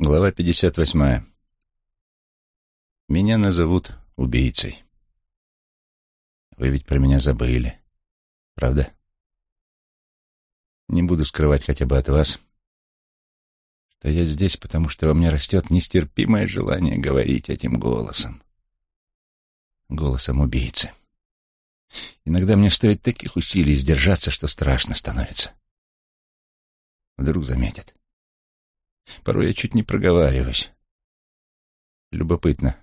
Глава 58. Меня назовут убийцей. Вы ведь про меня забыли, правда? Не буду скрывать хотя бы от вас, что я здесь, потому что во мне растет нестерпимое желание говорить этим голосом. Голосом убийцы. Иногда мне стоит таких усилий сдержаться, что страшно становится. Вдруг заметят. Порой я чуть не проговариваюсь. Любопытно,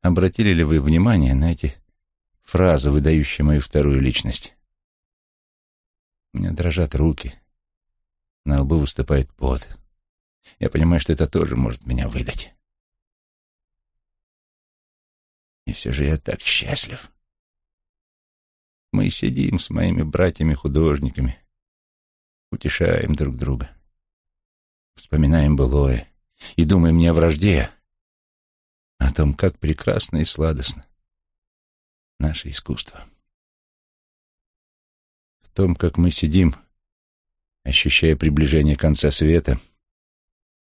обратили ли вы внимание на эти фразы, выдающие мою вторую личность? У меня дрожат руки, на лбу выступает пот. Я понимаю, что это тоже может меня выдать. И все же я так счастлив. Мы сидим с моими братьями-художниками, утешаем друг друга вспоминаем былое и думаем не о вражде, а о том, как прекрасно и сладостно наше искусство. В том, как мы сидим, ощущая приближение конца света,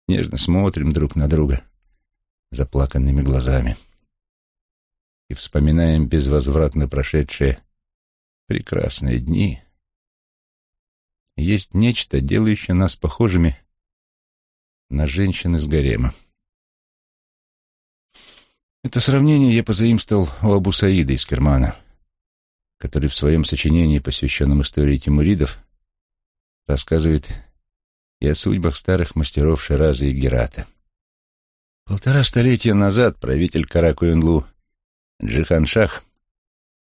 нежно смотрим друг на друга заплаканными глазами и вспоминаем безвозвратно прошедшие прекрасные дни. Есть нечто, делающее нас похожими на женщин из гарема. Это сравнение я позаимствовал у Абу Саида из Кермана, который в своем сочинении, посвященном истории тимуридов, рассказывает и о судьбах старых мастеров Шираза и Герата. Полтора столетия назад правитель Каракуинлу Джихан-Шах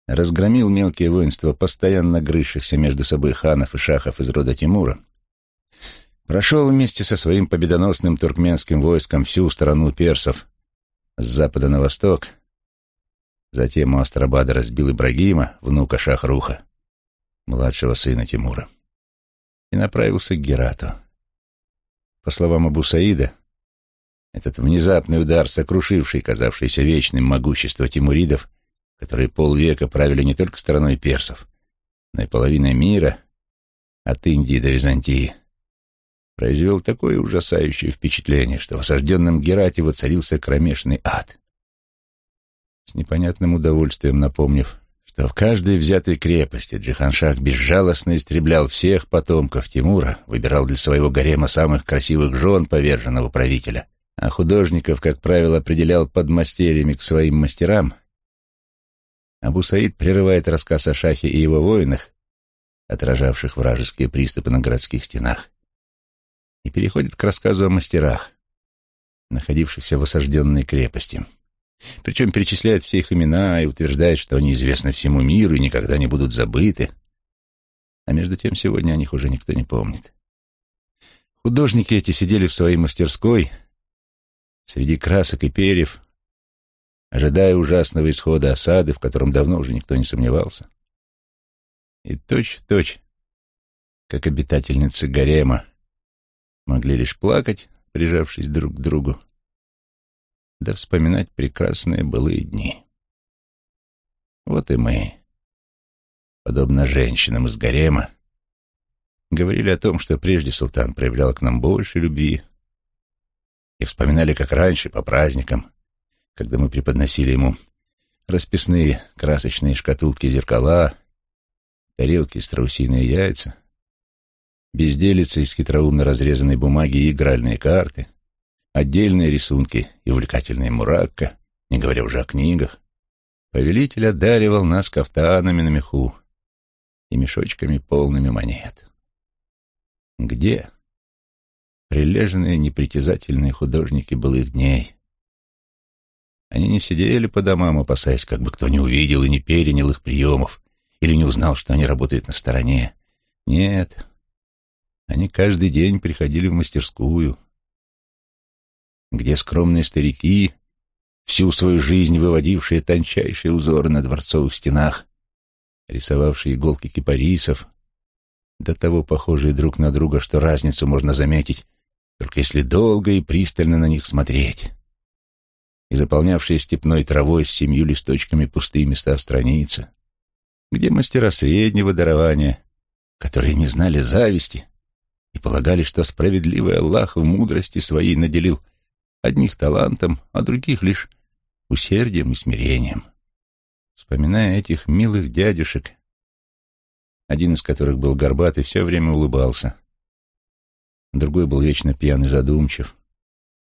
разгромил мелкие воинства, постоянно грызшихся между собой ханов и шахов из рода Тимура, прошел вместе со своим победоносным туркменским войском всю страну персов с запада на восток, затем у Астарабада разбил Ибрагима, внука Шахруха, младшего сына Тимура, и направился к Герату. По словам Абу Саида, этот внезапный удар, сокрушивший казавшееся вечным могущество тимуридов, которые полвека правили не только страной персов, но и половиной мира, от Индии до Византии, произвел такое ужасающее впечатление, что в осажденном Герате воцарился кромешный ад. С непонятным удовольствием напомнив, что в каждой взятой крепости Джиханшах безжалостно истреблял всех потомков Тимура, выбирал для своего гарема самых красивых жен поверженного правителя, а художников, как правило, определял подмастерьями к своим мастерам, Абу Саид прерывает рассказ о Шахе и его воинах, отражавших вражеские приступы на городских стенах, и переходит к рассказу о мастерах, находившихся в осажденной крепости. Причем перечисляет все их имена и утверждает, что они известны всему миру и никогда не будут забыты. А между тем сегодня о них уже никто не помнит. Художники эти сидели в своей мастерской среди красок и перьев, ожидая ужасного исхода осады, в котором давно уже никто не сомневался. И точь-в-точь, -точь, как обитательницы гарема, могли лишь плакать, прижавшись друг к другу, да вспоминать прекрасные былые дни. Вот и мы, подобно женщинам из гарема, говорили о том, что прежде султан проявлял к нам больше любви, и вспоминали, как раньше, по праздникам, когда мы преподносили ему расписные красочные шкатулки зеркала, тарелки и страусиные яйца, безделица из хитроумно разрезанной бумаги и игральные карты, отдельные рисунки и увлекательные муракка, не говоря уже о книгах. Повелитель одаривал нас кафтанами на меху и мешочками полными монет. Где прилежные непритязательные художники былых дней? Они не сидели по домам, опасаясь, как бы кто не увидел и не перенял их приемов или не узнал, что они работают на стороне. Нет, они каждый день приходили в мастерскую, где скромные старики, всю свою жизнь выводившие тончайшие узоры на дворцовых стенах, рисовавшие иголки кипарисов, до того похожие друг на друга, что разницу можно заметить, только если долго и пристально на них смотреть, и заполнявшие степной травой с семью листочками пустые места страницы, где мастера среднего дарования, которые не знали зависти, и полагали, что справедливый Аллах в мудрости своей наделил одних талантом, а других лишь усердием и смирением. Вспоминая этих милых дядюшек, один из которых был горбатый, все время улыбался, другой был вечно пьян и задумчив,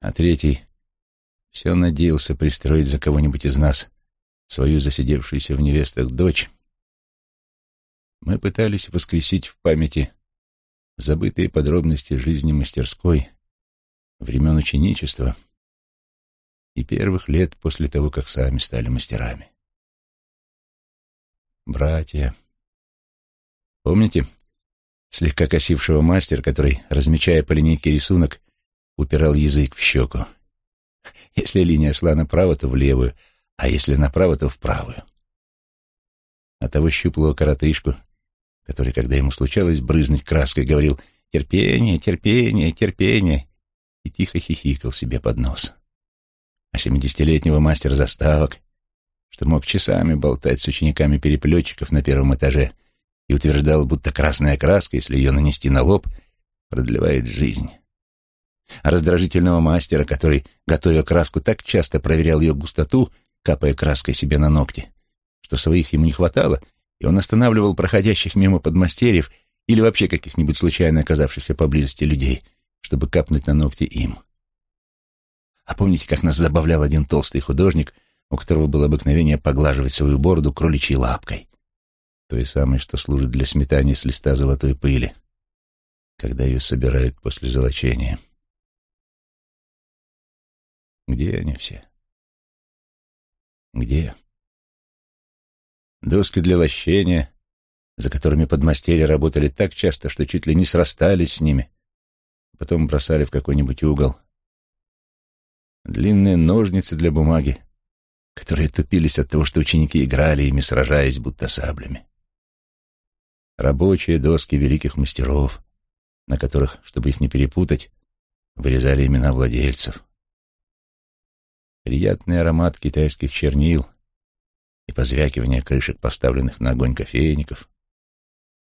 а третий все надеялся пристроить за кого-нибудь из нас свою засидевшуюся в невестах дочь, мы пытались воскресить в памяти забытые подробности жизни мастерской времен ученичества и первых лет после того, как сами стали мастерами. Братья. Помните слегка косившего мастера, который, размечая по линейке рисунок, упирал язык в щеку? Если линия шла направо, то в левую, а если направо, то в правую. А того щуплого коротышку, который, когда ему случалось брызнуть краской, говорил «терпение, терпение, терпение» и тихо хихикал себе под нос. А семидесятилетнего мастера заставок, что мог часами болтать с учениками переплетчиков на первом этаже и утверждал, будто красная краска, если ее нанести на лоб, продлевает жизнь. А раздражительного мастера, который, готовя краску, так часто проверял ее густоту, капая краской себе на ногти, что своих ему не хватало, и он останавливал проходящих мимо подмастерьев или вообще каких-нибудь случайно оказавшихся поблизости людей — чтобы капнуть на ногти им. А помните, как нас забавлял один толстый художник, у которого было обыкновение поглаживать свою бороду кроличьей лапкой, той самой, что служит для сметания с листа золотой пыли, когда ее собирают после золочения. Где они все? Где? Доски для лощения, за которыми подмастерья работали так часто, что чуть ли не срастались с ними, потом бросали в какой-нибудь угол. Длинные ножницы для бумаги, которые тупились от того, что ученики играли ими, сражаясь будто саблями. Рабочие доски великих мастеров, на которых, чтобы их не перепутать, вырезали имена владельцев. Приятный аромат китайских чернил и позвякивание крышек, поставленных на огонь кофейников,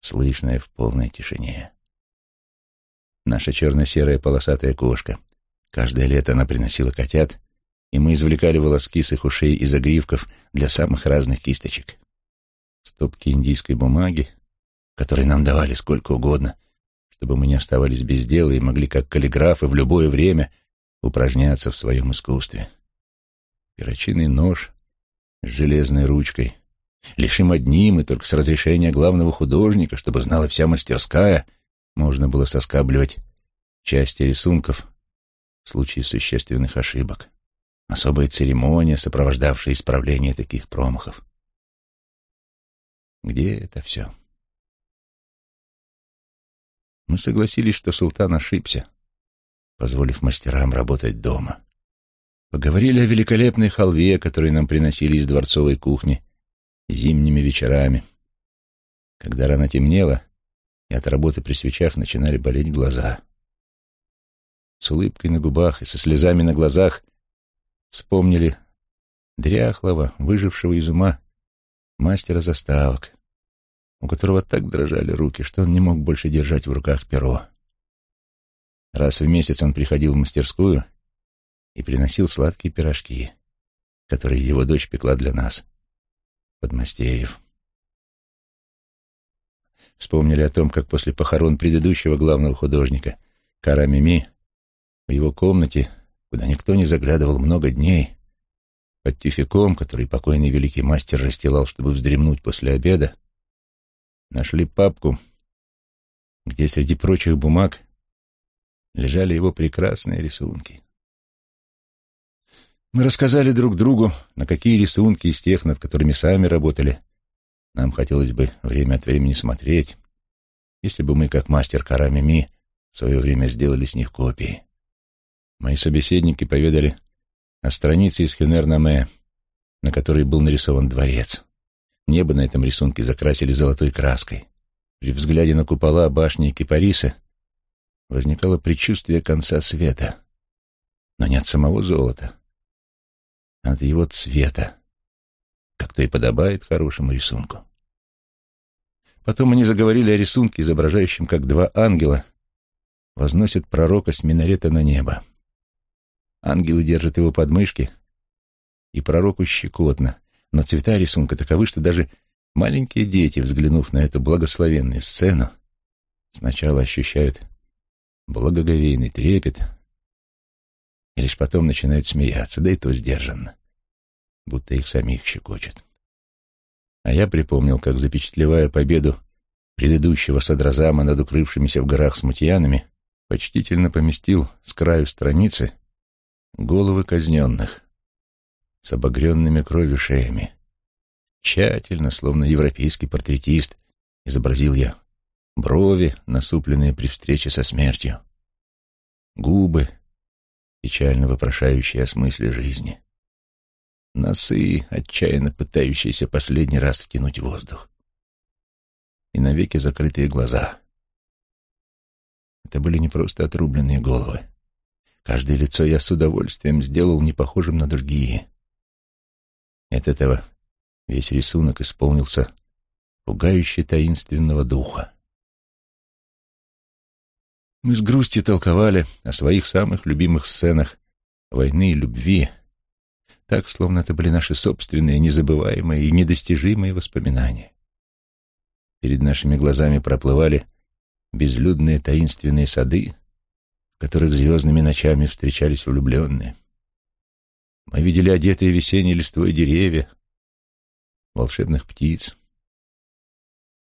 слышное в полной тишине наша черно-серая полосатая кошка. Каждое лето она приносила котят, и мы извлекали волоски с их ушей и загривков для самых разных кисточек. Стопки индийской бумаги, которые нам давали сколько угодно, чтобы мы не оставались без дела и могли, как каллиграфы, в любое время упражняться в своем искусстве. Перочинный нож с железной ручкой. Лишь им одним и только с разрешения главного художника, чтобы знала вся мастерская — можно было соскабливать части рисунков в случае существенных ошибок. Особая церемония, сопровождавшая исправление таких промахов. Где это все? Мы согласились, что султан ошибся, позволив мастерам работать дома. Поговорили о великолепной халве, которую нам приносили из дворцовой кухни зимними вечерами. Когда рано темнело, и от работы при свечах начинали болеть глаза. С улыбкой на губах и со слезами на глазах вспомнили дряхлого, выжившего из ума мастера заставок, у которого так дрожали руки, что он не мог больше держать в руках перо. Раз в месяц он приходил в мастерскую и приносил сладкие пирожки, которые его дочь пекла для нас, подмастерьев. Вспомнили о том, как после похорон предыдущего главного художника, Кара Мими, в его комнате, куда никто не заглядывал много дней, под тюфяком, который покойный великий мастер расстилал, чтобы вздремнуть после обеда, нашли папку, где среди прочих бумаг лежали его прекрасные рисунки. Мы рассказали друг другу, на какие рисунки из тех, над которыми сами работали, нам хотелось бы время от времени смотреть, если бы мы, как мастер Карамими, в свое время сделали с них копии. Мои собеседники поведали о странице из Хюнер-Наме, на которой был нарисован дворец. Небо на этом рисунке закрасили золотой краской. При взгляде на купола, башни и кипарисы возникало предчувствие конца света. Но не от самого золота, от его цвета, как то и подобает хорошему рисунку. Потом они заговорили о рисунке, изображающем, как два ангела возносят пророка с минарета на небо. Ангелы держат его под мышки, и пророку щекотно, но цвета рисунка таковы, что даже маленькие дети, взглянув на эту благословенную сцену, сначала ощущают благоговейный трепет, и лишь потом начинают смеяться, да и то сдержанно, будто их самих щекочет. А я припомнил, как, запечатлевая победу предыдущего садразама над укрывшимися в горах смутьянами, почтительно поместил с краю страницы головы казненных с обогренными кровью шеями. Тщательно, словно европейский портретист, изобразил я брови, насупленные при встрече со смертью, губы, печально вопрошающие о смысле жизни, носы, отчаянно пытающиеся последний раз втянуть воздух, и навеки закрытые глаза. Это были не просто отрубленные головы. Каждое лицо я с удовольствием сделал не похожим на другие. От этого весь рисунок исполнился пугающе таинственного духа. Мы с грустью толковали о своих самых любимых сценах войны и любви, так, словно это были наши собственные, незабываемые и недостижимые воспоминания. Перед нашими глазами проплывали безлюдные таинственные сады, в которых звездными ночами встречались влюбленные. Мы видели одетые весенней листвой деревья, волшебных птиц,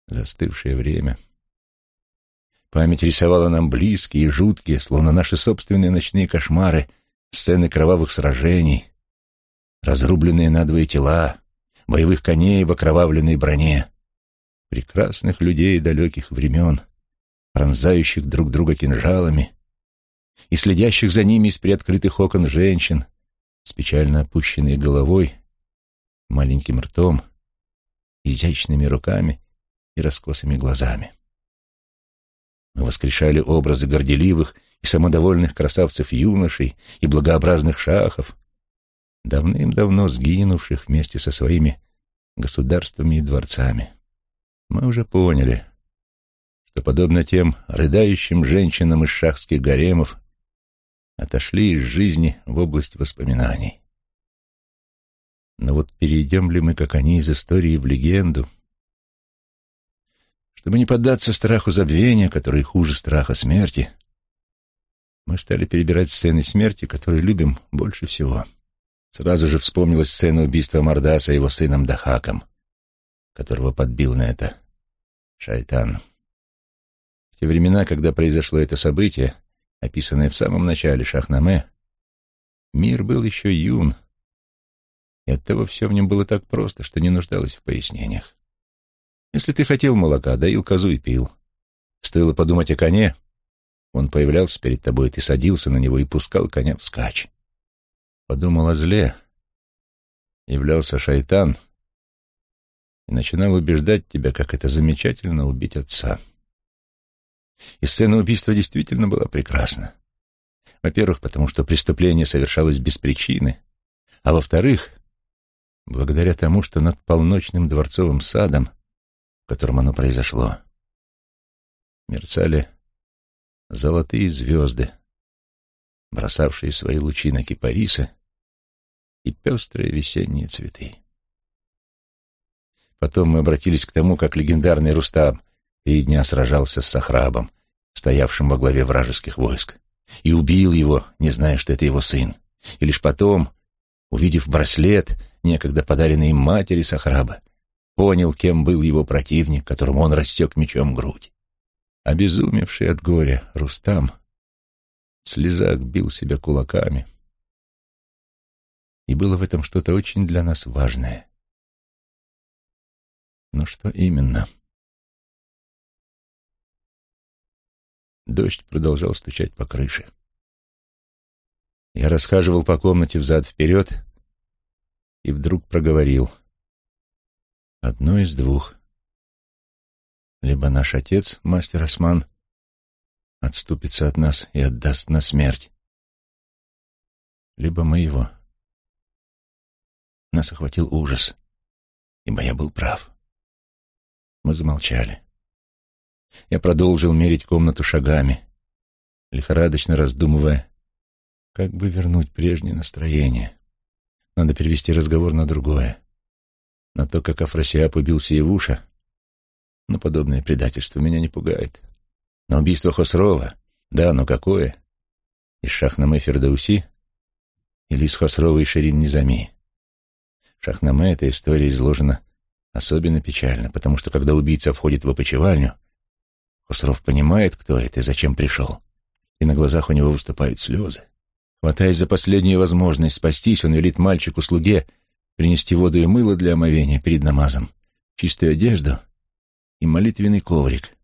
застывшее время — Память рисовала нам близкие и жуткие, словно наши собственные ночные кошмары, сцены кровавых сражений, разрубленные надвое тела, боевых коней в окровавленной броне, прекрасных людей далеких времен, пронзающих друг друга кинжалами и следящих за ними из приоткрытых окон женщин с печально опущенной головой, маленьким ртом, изящными руками и раскосыми глазами. Воскрешали образы горделивых и самодовольных красавцев-юношей и благообразных шахов, давным-давно сгинувших вместе со своими государствами и дворцами. Мы уже поняли, что, подобно тем рыдающим женщинам из шахских гаремов, отошли из жизни в область воспоминаний. Но вот перейдем ли мы, как они, из истории в легенду, чтобы не поддаться страху забвения, который хуже страха смерти, мы стали перебирать сцены смерти, которые любим больше всего. Сразу же вспомнилась сцена убийства Мордаса его сыном Дахаком, которого подбил на это шайтан. В те времена, когда произошло это событие, описанное в самом начале Шахнаме, мир был еще юн, и оттого все в нем было так просто, что не нуждалось в пояснениях. Если ты хотел молока, доил козу и пил. Стоило подумать о коне, он появлялся перед тобой, ты садился на него и пускал коня вскачь. Подумал о зле, являлся шайтан и начинал убеждать тебя, как это замечательно убить отца. И сцена убийства действительно была прекрасна. Во-первых, потому что преступление совершалось без причины, а во-вторых, благодаря тому, что над полночным дворцовым садом котором оно произошло, мерцали золотые звезды, бросавшие свои лучи на кипарисы и пестрые весенние цветы. Потом мы обратились к тому, как легендарный Рустам три дня сражался с Сахрабом, стоявшим во главе вражеских войск, и убил его, не зная, что это его сын. И лишь потом, увидев браслет, некогда подаренный им матери Сахраба, понял, кем был его противник, которому он растек мечом грудь. Обезумевший от горя Рустам в слезах бил себя кулаками. И было в этом что-то очень для нас важное. Но что именно? Дождь продолжал стучать по крыше. Я расхаживал по комнате взад-вперед и вдруг проговорил — Одно из двух. Либо наш отец, мастер Осман, отступится от нас и отдаст на смерть, либо мы его. Нас охватил ужас, ибо я был прав. Мы замолчали. Я продолжил мерить комнату шагами, лихорадочно раздумывая, как бы вернуть прежнее настроение. Надо перевести разговор на другое. На то, как Афрасиаб убил Сиявуша. Но подобное предательство меня не пугает. На убийство Хосрова, да, но какое? Из Шахнаме Фердауси или из Хосрова и Ширин Низами? В Шахнаме эта история изложена особенно печально, потому что когда убийца входит в опочивальню, Хосров понимает, кто это и зачем пришел, и на глазах у него выступают слезы. Хватаясь за последнюю возможность спастись, он велит мальчику-слуге принести воду и мыло для омовения перед намазом, чистую одежду и молитвенный коврик.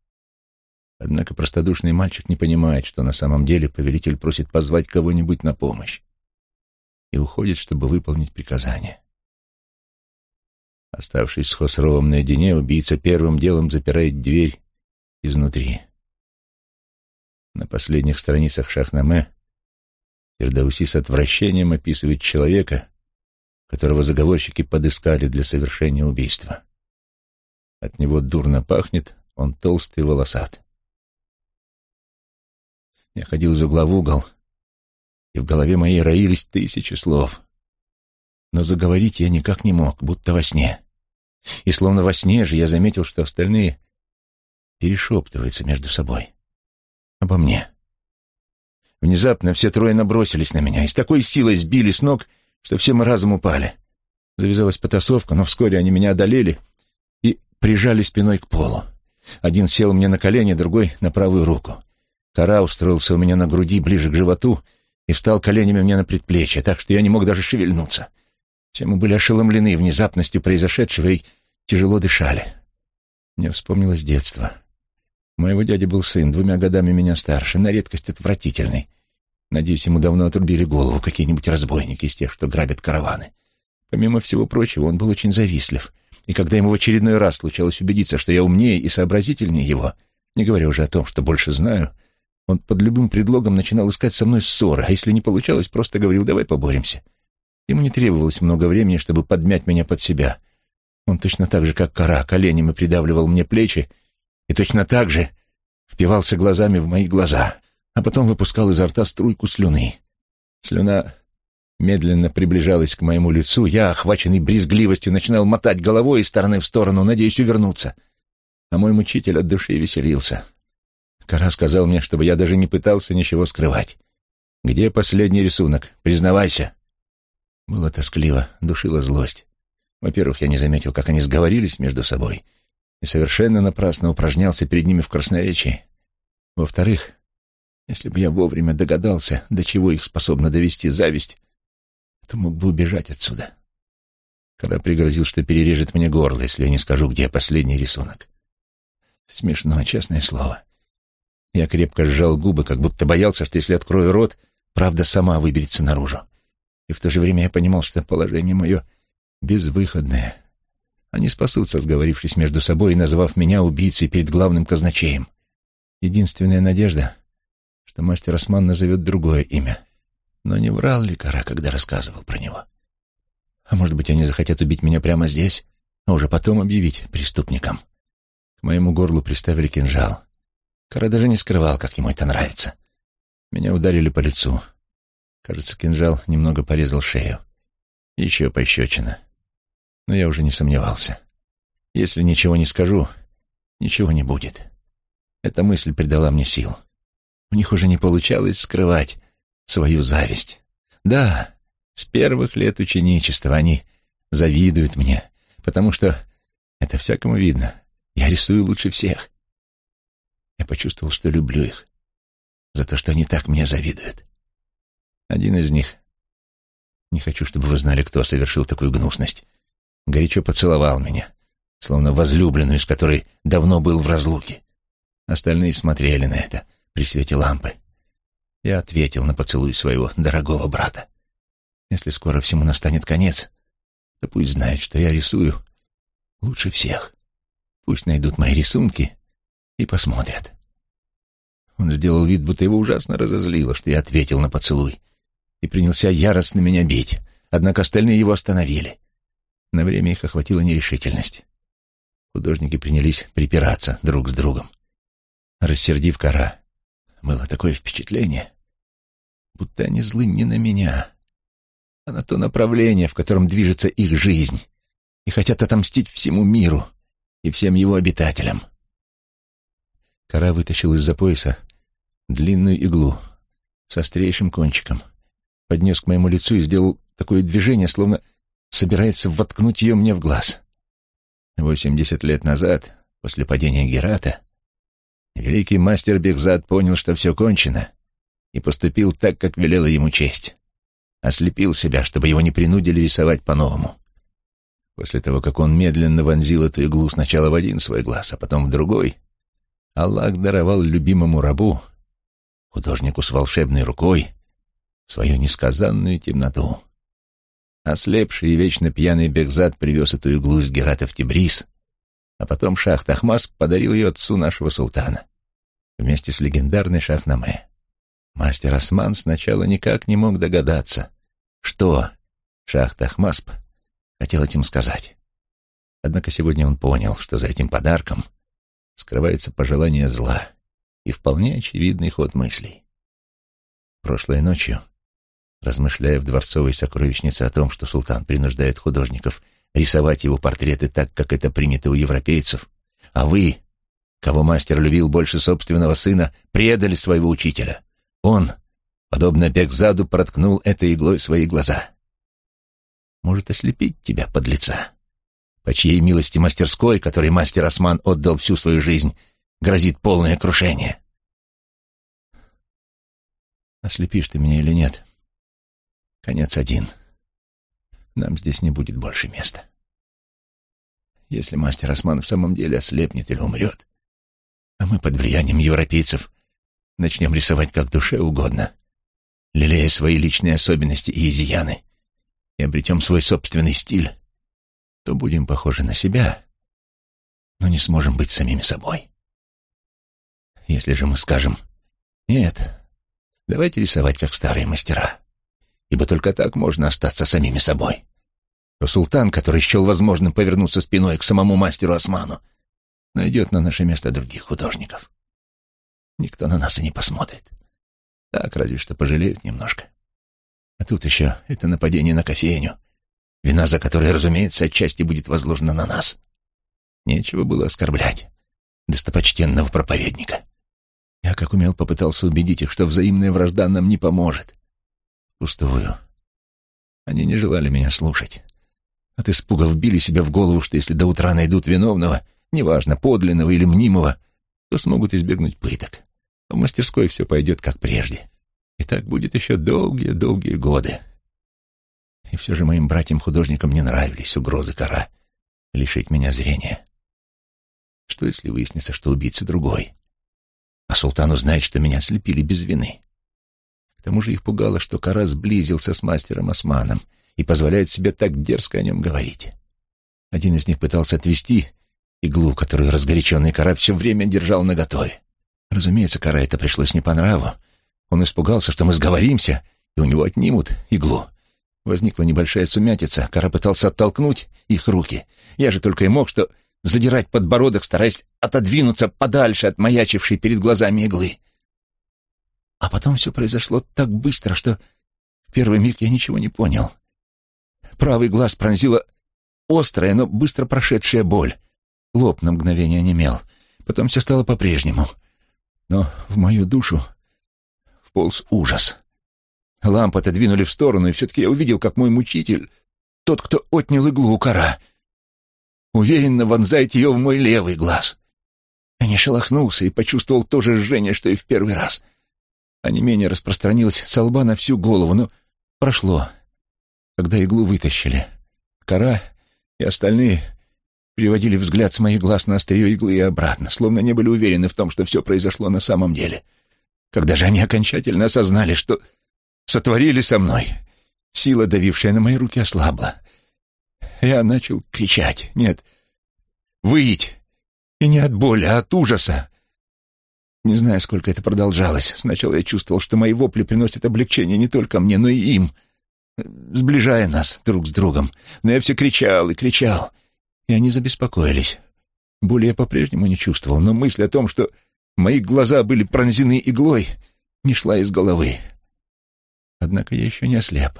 Однако простодушный мальчик не понимает, что на самом деле повелитель просит позвать кого-нибудь на помощь и уходит, чтобы выполнить приказание. Оставшись с Хосровым наедине, убийца первым делом запирает дверь изнутри. На последних страницах Шахнаме Фердауси с отвращением описывает человека, которого заговорщики подыскали для совершения убийства. От него дурно пахнет, он толстый и волосат. Я ходил из угла в угол, и в голове моей роились тысячи слов. Но заговорить я никак не мог, будто во сне. И словно во сне же я заметил, что остальные перешептываются между собой. Обо мне. Внезапно все трое набросились на меня и с такой силой сбили с ног, что все мы разом упали. Завязалась потасовка, но вскоре они меня одолели и прижали спиной к полу. Один сел мне на колени, другой — на правую руку. Кора устроился у меня на груди, ближе к животу, и встал коленями мне на предплечье, так что я не мог даже шевельнуться. Все мы были ошеломлены внезапностью произошедшего и тяжело дышали. Мне вспомнилось детство. Моего дяди был сын, двумя годами меня старше, на редкость отвратительный. Надеюсь, ему давно отрубили голову какие-нибудь разбойники из тех, что грабят караваны. Помимо всего прочего, он был очень завистлив, и когда ему в очередной раз случалось убедиться, что я умнее и сообразительнее его, не говоря уже о том, что больше знаю, он под любым предлогом начинал искать со мной ссоры, а если не получалось, просто говорил «давай поборемся». Ему не требовалось много времени, чтобы подмять меня под себя. Он точно так же, как кора, коленями придавливал мне плечи и точно так же впивался глазами в мои глаза, а потом выпускал изо рта струйку слюны. Слюна медленно приближалась к моему лицу, я, охваченный брезгливостью, начинал мотать головой из стороны в сторону, надеясь увернуться. А мой мучитель от души веселился. Кара сказал мне, чтобы я даже не пытался ничего скрывать. «Где последний рисунок? Признавайся!» Было тоскливо, душила злость. Во-первых, я не заметил, как они сговорились между собой, и совершенно напрасно упражнялся перед ними в красноречии. Во-вторых, если бы я вовремя догадался, до чего их способна довести зависть, то мог бы убежать отсюда. Кара пригрозил, что перережет мне горло, если я не скажу, где последний рисунок. Смешно, честное слово. Я крепко сжал губы, как будто боялся, что если открою рот, правда сама выберется наружу. И в то же время я понимал, что положение мое безвыходное. Они спасутся, сговорившись между собой и назвав меня убийцей перед главным казначеем. Единственная надежда, что мастер Осман назовет другое имя. Но не врал ли Кара, когда рассказывал про него? А может быть, они захотят убить меня прямо здесь, а уже потом объявить преступником? К моему горлу приставили кинжал. Кара даже не скрывал, как ему это нравится. Меня ударили по лицу. Кажется, кинжал немного порезал шею. Еще пощечина. Но я уже не сомневался. Если ничего не скажу, ничего не будет. Эта мысль придала мне сил. У них уже не получалось скрывать свою зависть. Да, с первых лет ученичества они завидуют мне, потому что, это всякому видно, я рисую лучше всех. Я почувствовал, что люблю их за то, что они так мне завидуют. Один из них, не хочу, чтобы вы знали, кто совершил такую гнусность, горячо поцеловал меня, словно возлюбленную, с которой давно был в разлуке. Остальные смотрели на это при свете лампы. Я ответил на поцелуй своего дорогого брата. Если скоро всему настанет конец, то пусть знают, что я рисую лучше всех. Пусть найдут мои рисунки и посмотрят. Он сделал вид, будто его ужасно разозлило, что я ответил на поцелуй, и принялся яростно меня бить, однако остальные его остановили. На время их охватила нерешительность. Художники принялись припираться друг с другом. Рассердив кора, Было такое впечатление, будто они злы не на меня, а на то направление, в котором движется их жизнь, и хотят отомстить всему миру и всем его обитателям. Кора вытащил из-за пояса длинную иглу с острейшим кончиком, поднес к моему лицу и сделал такое движение, словно собирается воткнуть ее мне в глаз. Восемьдесят лет назад, после падения Герата, великий мастер Бехзад понял, что все кончено, и поступил так, как велела ему честь. Ослепил себя, чтобы его не принудили рисовать по-новому. После того, как он медленно вонзил эту иглу сначала в один свой глаз, а потом в другой, Аллах даровал любимому рабу, художнику с волшебной рукой, свою несказанную темноту. Ослепший и вечно пьяный Бекзад привез эту иглу из Герата в Тибрис, а потом шах Тахмас подарил ее отцу нашего султана, вместе с легендарной Шахнаме. Мастер Осман сначала никак не мог догадаться, что шах Тахмасп хотел этим сказать. Однако сегодня он понял, что за этим подарком скрывается пожелание зла и вполне очевидный ход мыслей. Прошлой ночью размышляя в дворцовой сокровищнице о том, что султан принуждает художников рисовать его портреты так, как это принято у европейцев, а вы, кого мастер любил больше собственного сына, предали своего учителя. Он, подобно Бекзаду, проткнул этой иглой свои глаза. Может ослепить тебя, под лица, по чьей милости мастерской, которой мастер Осман отдал всю свою жизнь, грозит полное крушение. Ослепишь ты меня или нет? Конец один. Нам здесь не будет больше места. Если мастер Осман в самом деле ослепнет или умрет, а мы под влиянием европейцев начнем рисовать как душе угодно, лелея свои личные особенности и изъяны, и обретем свой собственный стиль, то будем похожи на себя, но не сможем быть самими собой. Если же мы скажем «нет», давайте рисовать как старые мастера, ибо только так можно остаться самими собой. То султан, который счел возможным повернуться спиной к самому мастеру Осману, найдет на наше место других художников. Никто на нас и не посмотрит. Так, разве что пожалеют немножко. А тут еще это нападение на кофейню, вина за которое, разумеется, отчасти будет возложена на нас. Нечего было оскорблять достопочтенного проповедника. Я, как умел, попытался убедить их, что взаимная вражда нам не поможет, Пустую. Они не желали меня слушать. От испуга вбили себе в голову, что если до утра найдут виновного, неважно, подлинного или мнимого, то смогут избегнуть пыток. В мастерской все пойдет как прежде. И так будет еще долгие-долгие годы. И все же моим братьям-художникам не нравились угрозы кора лишить меня зрения. Что, если выяснится, что убийца другой? А султан узнает, что меня слепили без вины. Тому же их пугало, что Кара сблизился с мастером Османом и позволяет себе так дерзко о нем говорить. Один из них пытался отвести иглу, которую разгоряченный Кара все время держал наготове. Разумеется, Кара это пришлось не по нраву. Он испугался, что мы сговоримся, и у него отнимут иглу. Возникла небольшая сумятица. Кара пытался оттолкнуть их руки. Я же только и мог что задирать подбородок, стараясь отодвинуться подальше от маячившей перед глазами иглы. А потом все произошло так быстро, что в первый миг я ничего не понял. Правый глаз пронзила острая, но быстро прошедшая боль. Лоб на мгновение онемел. Потом все стало по-прежнему. Но в мою душу вполз ужас. Лампу отодвинули в сторону, и все-таки я увидел, как мой мучитель, тот, кто отнял иглу у кора, уверенно вонзает ее в мой левый глаз. Я не шелохнулся и почувствовал то же жжение, что и в первый раз — а не менее распространилось со лба на всю голову, но прошло, когда иглу вытащили. Кора и остальные переводили взгляд с моих глаз на острие иглы и обратно, словно не были уверены в том, что все произошло на самом деле. Когда же они окончательно осознали, что сотворили со мной, сила, давившая на мои руки, ослабла. Я начал кричать, нет, выть, и не от боли, а от ужаса. Не знаю, сколько это продолжалось. Сначала я чувствовал, что мои вопли приносят облегчение не только мне, но и им, сближая нас друг с другом. Но я все кричал и кричал, и они забеспокоились. Боли я по-прежнему не чувствовал, но мысль о том, что Мои глаза были пронзены иглой, не шла из головы. Однако я еще не ослеп.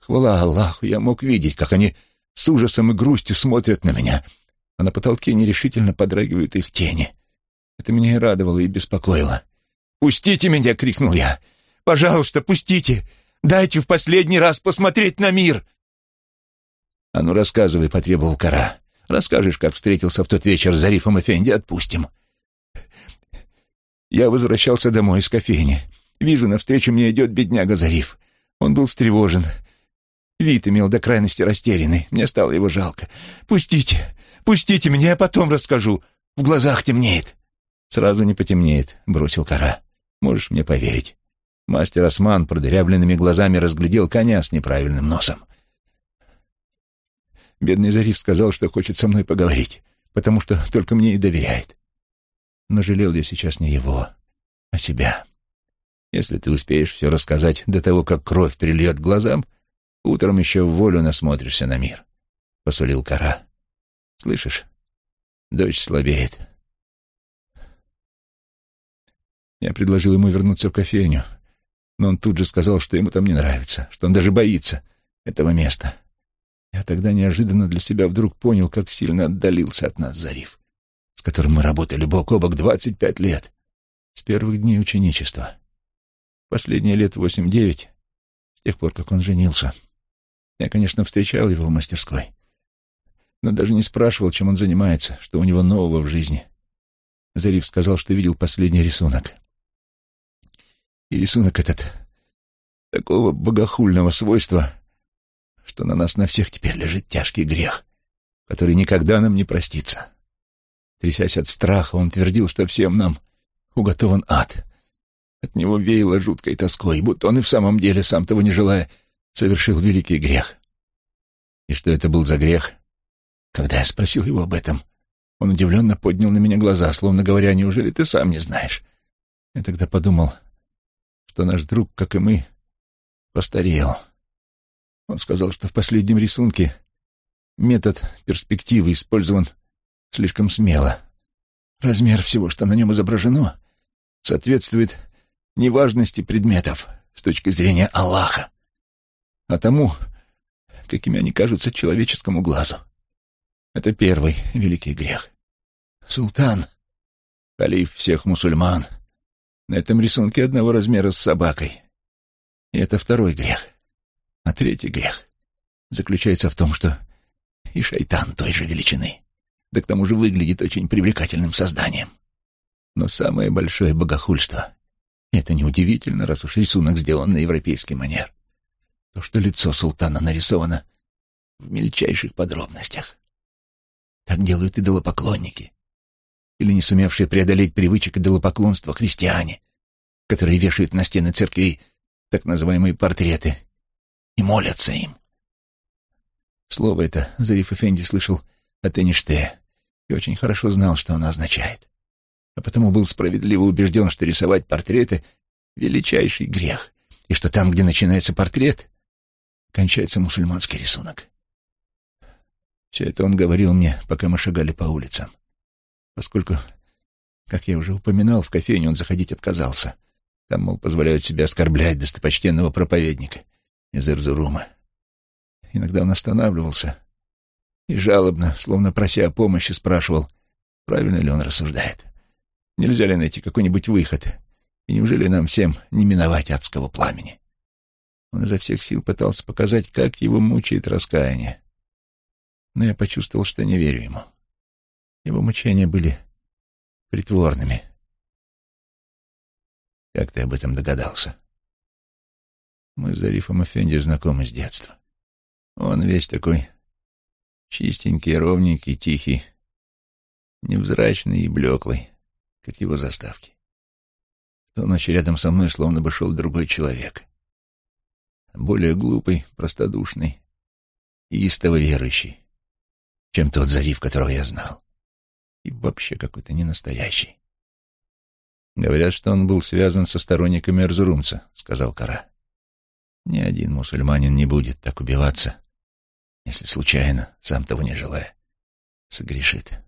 Хвала Аллаху, я мог видеть, как они с ужасом и грустью смотрят на меня, а на потолке нерешительно подрагивают их тени. Это меня и радовало, и беспокоило. «Пустите меня!» — крикнул я. «Пожалуйста, пустите! Дайте в последний раз посмотреть на мир!» «А ну, рассказывай», — потребовал Кара. «Расскажешь, как встретился в тот вечер с Зарифом Эфенди, отпустим». Я возвращался домой из кофейни. Вижу, навстречу мне идет бедняга Зариф. Он был встревожен. Вид имел до крайности растерянный. Мне стало его жалко. «Пустите! Пустите меня, я потом расскажу. В глазах темнеет». «Сразу не потемнеет», — бросил Кара. «Можешь мне поверить». Мастер Осман продырявленными глазами разглядел коня с неправильным носом. Бедный Зариф сказал, что хочет со мной поговорить, потому что только мне и доверяет. Но жалел я сейчас не его, а себя. Если ты успеешь все рассказать до того, как кровь перельет глазам, утром еще в волю насмотришься на мир, — посулил Кара. Слышишь? Дочь слабеет. Я предложил ему вернуться в кофейню, но он тут же сказал, что ему там не нравится, что он даже боится этого места. Я тогда неожиданно для себя вдруг понял, как сильно отдалился от нас Зариф, с которым мы работали бок о бок двадцать пять лет, с первых дней ученичества. Последние лет восемь-девять, с тех пор, как он женился. Я, конечно, встречал его в мастерской, но даже не спрашивал, чем он занимается, что у него нового в жизни. Зариф сказал, что видел последний рисунок. И рисунок этот такого богохульного свойства, что на нас на всех теперь лежит тяжкий грех, который никогда нам не простится. Трясясь от страха, он твердил, что всем нам уготован ад. От него веяло жуткой тоской, будто он и в самом деле, сам того не желая, совершил великий грех. И что это был за грех? Когда я спросил его об этом, он удивленно поднял на меня глаза, словно говоря, неужели ты сам не знаешь? Я тогда подумал, что наш друг, как и мы, постарел. Он сказал, что в последнем рисунке метод перспективы использован слишком смело. Размер всего, что на нем изображено, соответствует неважности предметов с точки зрения Аллаха, а тому, какими они кажутся человеческому глазу. Это первый великий грех. Султан, халиф всех мусульман, на этом рисунке одного размера с собакой. И это второй грех. А третий грех заключается в том, что и шайтан той же величины, да к тому же выглядит очень привлекательным созданием. Но самое большое богохульство — это неудивительно, раз уж рисунок сделан на европейский манер. То, что лицо султана нарисовано в мельчайших подробностях. Так делают идолопоклонники. Или не сумевшие преодолеть привычек идолопоклонства христиане, которые вешают на стены церквей так называемые портреты и молятся им. Слово это Зариф Эфенди слышал от Эништея и очень хорошо знал, что оно означает. А потому был справедливо убежден, что рисовать портреты — величайший грех, и что там, где начинается портрет, кончается мусульманский рисунок. Все это он говорил мне, пока мы шагали по улицам. Поскольку, как я уже упоминал, в кофейню он заходить отказался. Там, мол, позволяют себе оскорблять достопочтенного проповедника из Эрзурума. Иногда он останавливался и жалобно, словно прося о помощи, спрашивал, правильно ли он рассуждает. Нельзя ли найти какой-нибудь выход? И неужели нам всем не миновать адского пламени? Он изо всех сил пытался показать, как его мучает раскаяние. Но я почувствовал, что не верю ему. Его мучения были притворными. Как ты об этом догадался? Мы с Зарифом Эфенди знакомы с детства. Он весь такой чистенький, ровненький, тихий, невзрачный и блеклый, как его заставки. В ту ночь рядом со мной словно бы шел другой человек. Более глупый, простодушный и истово верующий, чем тот Зариф, которого я знал. И вообще какой-то ненастоящий. «Говорят, что он был связан со сторонниками Эрзурумца», — сказал Кара. Ни один мусульманин не будет так убиваться, если случайно, сам того не желая, согрешит.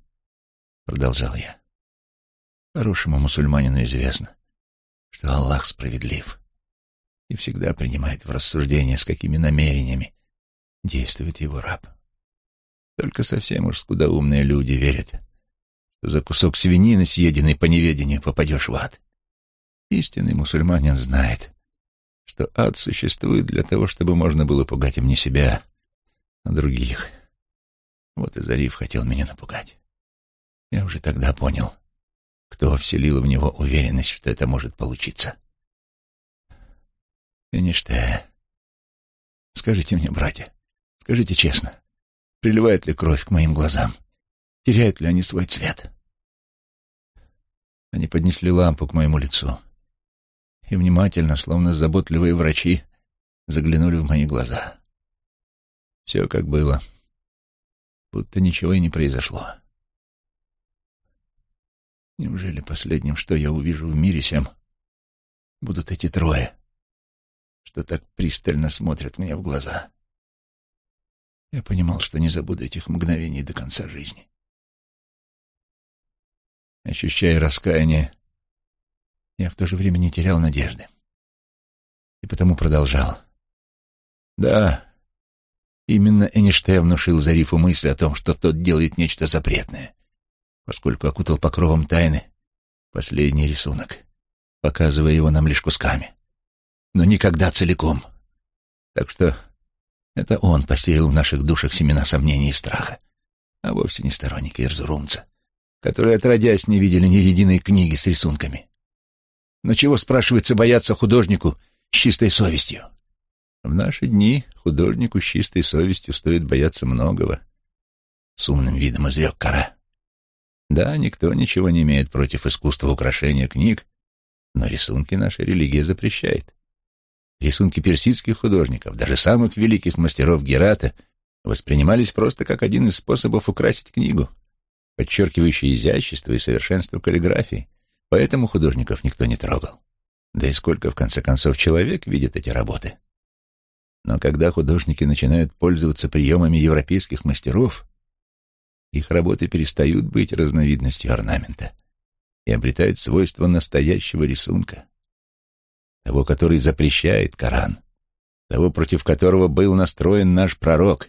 Продолжал я. Хорошему мусульманину известно, что Аллах справедлив и всегда принимает в рассуждение, с какими намерениями действует его раб. Только совсем уж скудоумные люди верят, за кусок свинины, съеденный по неведению, попадешь в ад. Истинный мусульманин знает, что ад существует для того, чтобы можно было пугать им не себя, а других. Вот и Зариф хотел меня напугать. Я уже тогда понял, кто вселил в него уверенность, что это может получиться. Эништэ, скажите мне, братья, скажите честно, приливает ли кровь к моим глазам? Теряют ли они свой цвет? Они поднесли лампу к моему лицу и внимательно, словно заботливые врачи, заглянули в мои глаза. Все как было, будто ничего и не произошло. Неужели последним, что я увижу в мире сям, будут эти трое, что так пристально смотрят мне в глаза? Я понимал, что не забуду этих мгновений до конца жизни. Ощущая раскаяние, я в то же время не терял надежды. И потому продолжал. Да, именно Эништей внушил Зарифу мысль о том, что тот делает нечто запретное, поскольку окутал покровом тайны последний рисунок, показывая его нам лишь кусками, но никогда целиком. Так что это он посеял в наших душах семена сомнений и страха, а вовсе не сторонники Ирзурумца, которые, отродясь, не видели ни единой книги с рисунками. Но чего, спрашивается, бояться художнику с чистой совестью? В наши дни художнику с чистой совестью стоит бояться многого. С умным видом изрек кора. Да, никто ничего не имеет против искусства украшения книг, но рисунки наша религия запрещает. Рисунки персидских художников, даже самых великих мастеров Герата, воспринимались просто как один из способов украсить книгу, подчеркивающий изящество и совершенство каллиграфии. Поэтому художников никто не трогал. Да и сколько, в конце концов, человек видит эти работы. Но когда художники начинают пользоваться приемами европейских мастеров, их работы перестают быть разновидностью орнамента и обретают свойства настоящего рисунка, того, который запрещает Коран, того, против которого был настроен наш пророк.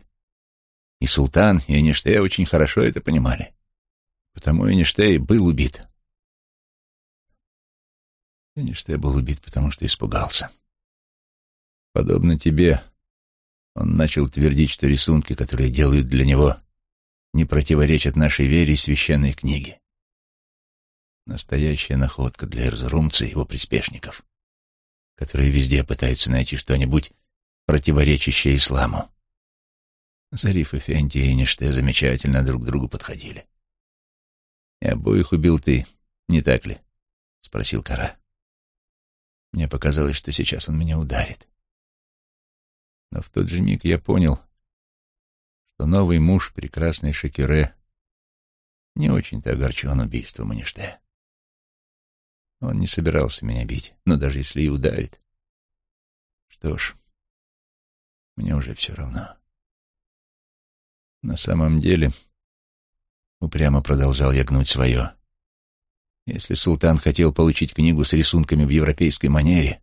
И султан, и Эништей очень хорошо это понимали. Потому Эништей был убит. Я был убит, потому что испугался. Подобно тебе, он начал твердить, что рисунки, которые делают для него, не противоречат нашей вере и священной книге. Настоящая находка для Эрзрумца и его приспешников, которые везде пытаются найти что-нибудь, противоречащее исламу. Зариф и Фенти и Эйнште замечательно друг к другу подходили. «И обоих убил ты, не так ли?» — спросил Кара. Мне показалось, что сейчас он меня ударит. Но в тот же миг я понял, что новый муж прекрасной Шекюре не очень-то огорчен убийством Маниште. Он не собирался меня бить, но даже если и ударит... Что ж, мне уже все равно. На самом деле, упрямо продолжал я гнуть свое, если султан хотел получить книгу с рисунками в европейской манере,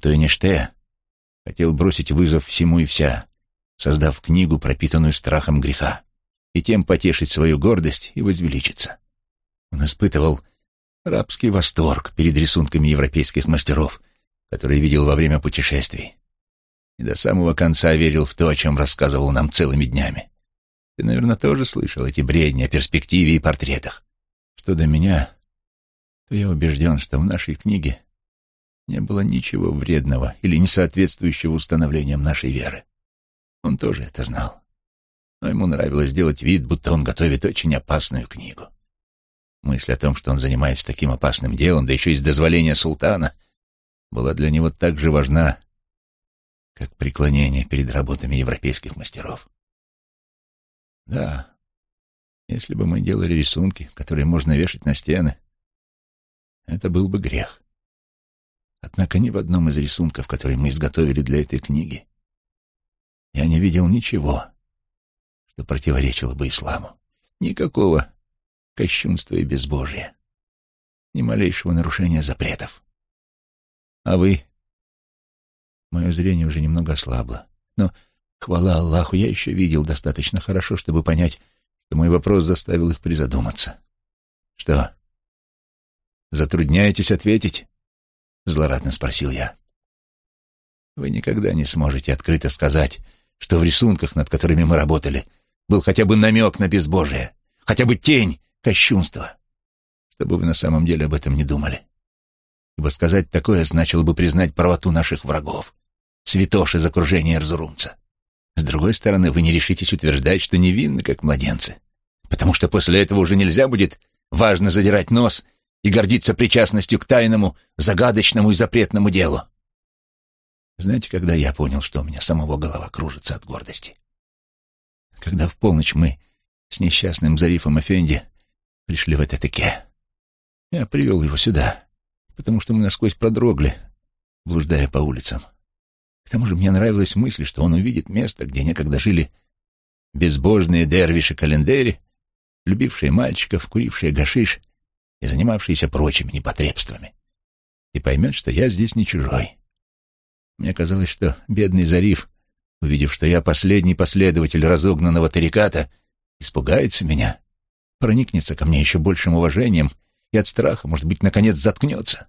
то Эништэ хотел бросить вызов всему и вся, создав книгу, пропитанную страхом греха, и тем потешить свою гордость и возвеличиться. Он испытывал рабский восторг перед рисунками европейских мастеров, которые видел во время путешествий, и до самого конца верил в то, о чем рассказывал нам целыми днями. Ты, наверное, тоже слышал эти бредни о перспективе и портретах. Что до меня, то я убежден, что в нашей книге не было ничего вредного или несоответствующего установлениям нашей веры. Он тоже это знал. Но ему нравилось делать вид, будто он готовит очень опасную книгу. Мысль о том, что он занимается таким опасным делом, да еще и с дозволения султана, была для него так же важна, как преклонение перед работами европейских мастеров. Да, если бы мы делали рисунки, которые можно вешать на стены, это был бы грех. Однако ни в одном из рисунков, которые мы изготовили для этой книги, я не видел ничего, что противоречило бы исламу. Никакого кощунства и безбожия. ни малейшего нарушения запретов. А вы? Мое зрение уже немного ослабло, но, хвала Аллаху, я еще видел достаточно хорошо, чтобы понять, что мой вопрос заставил их призадуматься. Что, затрудняетесь ответить? Злорадно спросил я. Вы никогда не сможете открыто сказать, что в рисунках, над которыми мы работали, был хотя бы намек на безбожие, хотя бы тень кощунства, чтобы вы на самом деле об этом не думали. Ибо сказать такое значило бы признать правоту наших врагов, святош из окружения Эрзурумца. С другой стороны, вы не решитесь утверждать, что невинны, как младенцы, потому что после этого уже нельзя будет важно задирать нос и гордиться причастностью к тайному, загадочному и запретному делу. Знаете, когда я понял, что у меня самого голова кружится от гордости? Когда в полночь мы с несчастным Зарифом Эфенди пришли в это таке. Я привел его сюда, потому что мы насквозь продрогли, блуждая по улицам. К тому же мне нравилась мысль, что он увидит место, где некогда жили безбожные дервиши-календери, любившие мальчиков, курившие гашиш и занимавшиеся прочими непотребствами, и поймет, что я здесь не чужой. Мне казалось, что бедный Зариф, увидев, что я последний последователь разогнанного тариката, испугается меня, проникнется ко мне еще большим уважением и от страха, может быть, наконец заткнется.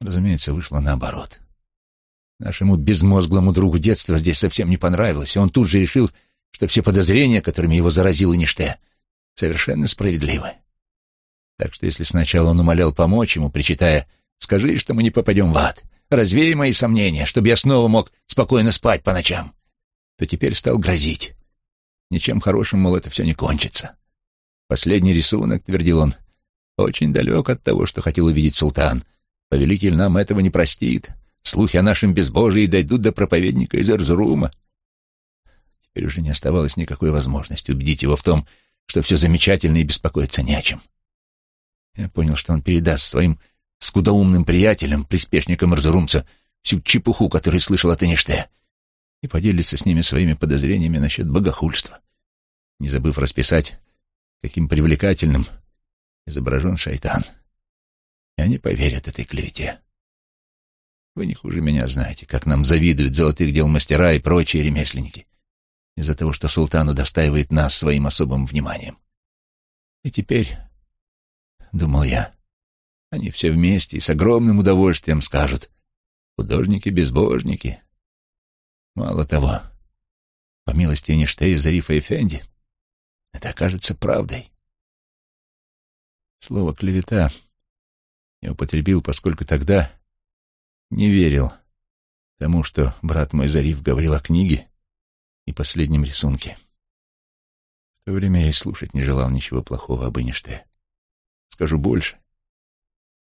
Разумеется, вышло наоборот. Нашему безмозглому другу детства здесь совсем не понравилось, и он тут же решил, что все подозрения, которыми его заразил Иниште, совершенно справедливы. Так что если сначала он умолял помочь ему, причитая «Скажи, что мы не попадем в ад», развей мои сомнения, чтобы я снова мог спокойно спать по ночам, то теперь стал грозить. Ничем хорошим, мол, это все не кончится. Последний рисунок, твердил он, очень далек от того, что хотел увидеть султан. Повелитель нам этого не простит. Слухи о нашем безбожии дойдут до проповедника из Эрзурума. Теперь уже не оставалось никакой возможности убедить его в том, что все замечательно и беспокоиться не о чем. Я понял, что он передаст своим скудоумным приятелям, приспешникам Эрзурумца, всю чепуху, которую слышал от Эниште, и поделиться с ними своими подозрениями насчет богохульства, не забыв расписать, каким привлекательным изображен шайтан. И они поверят этой клевете. Вы не хуже меня знаете, как нам завидуют золотых дел мастера и прочие ремесленники из-за того, что султан удостаивает нас своим особым вниманием. И теперь, — думал я, они все вместе и с огромным удовольствием скажут «Художники-безбожники». Мало того, по милости Эйнштейна, Зарифа и Фенди, это окажется правдой. Слово «клевета» я употребил, поскольку тогда не верил тому, что брат мой Зариф говорил о книге и последнем рисунке. В то время я и слушать не желал ничего плохого об Эйнштейне. Скажу больше.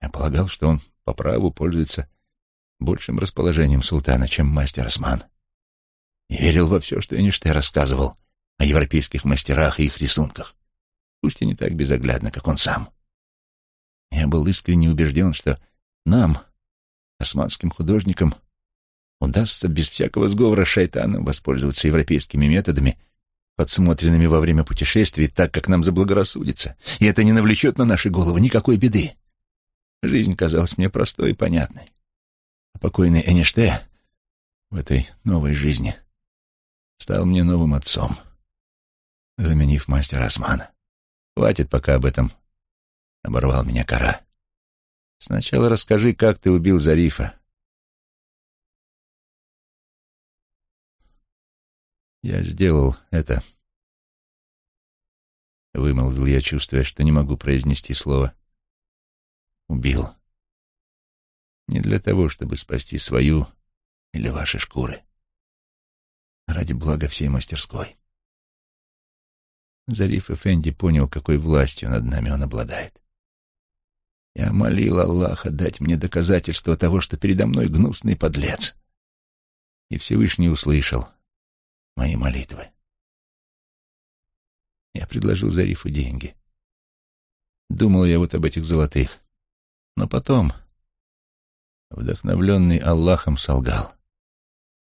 Я полагал, что он по праву пользуется большим расположением султана, чем мастер Осман. И верил во все, что Эйнштейн рассказывал о европейских мастерах и их рисунках, пусть и не так безоглядно, как он сам. Я был искренне убежден, что нам, османским художникам, удастся без всякого сговора с шайтаном воспользоваться европейскими методами, подсмотренными во время путешествий так, как нам заблагорассудится, и это не навлечет на наши головы никакой беды. Жизнь казалась мне простой и понятной. А покойный Эниште в этой новой жизни стал мне новым отцом, заменив мастера Османа. Хватит пока об этом, — оборвал меня кора. Сначала расскажи, как ты убил Зарифа. Я сделал это, — вымолвил я, чувствуя, что не могу произнести слово убил. Не для того, чтобы спасти свою или ваши шкуры. Ради блага всей мастерской. Зариф Эфенди понял, какой властью над нами он обладает. Я молил Аллаха дать мне доказательство того, что передо мной гнусный подлец. И Всевышний услышал мои молитвы. Я предложил Зарифу деньги. Думал я вот об этих золотых. Но потом, вдохновленный Аллахом, солгал.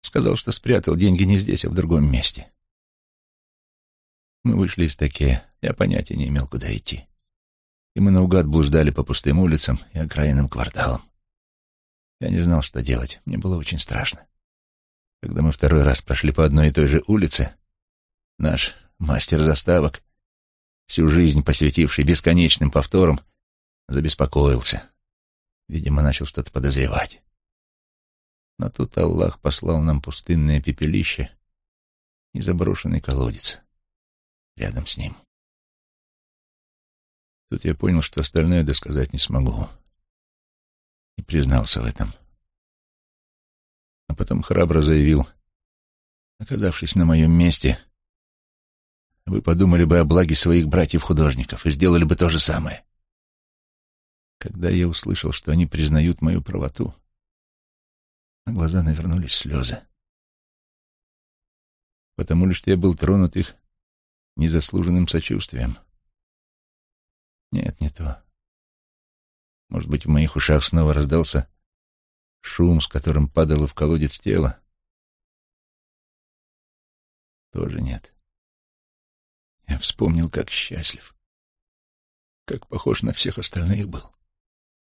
Сказал, что спрятал деньги не здесь, а в другом месте. Мы вышли из таке, я понятия не имел, куда идти. И мы наугад блуждали по пустым улицам и окраинным кварталам. Я не знал, что делать, мне было очень страшно. Когда мы второй раз прошли по одной и той же улице, наш мастер заставок, всю жизнь посвятивший бесконечным повторам, забеспокоился. Видимо, начал что-то подозревать. Но тут Аллах послал нам пустынное пепелище и заброшенный колодец рядом с ним. Тут я понял, что остальное досказать не смогу. И признался в этом. А потом храбро заявил, оказавшись на моем месте, вы подумали бы о благе своих братьев-художников и сделали бы то же самое. Когда я услышал, что они признают мою правоту, на глаза навернулись слезы. Потому ли, что я был тронут их незаслуженным сочувствием? Нет, не то. Может быть, в моих ушах снова раздался шум, с которым падало в колодец тело? Тоже нет. Я вспомнил, как счастлив, как похож на всех остальных был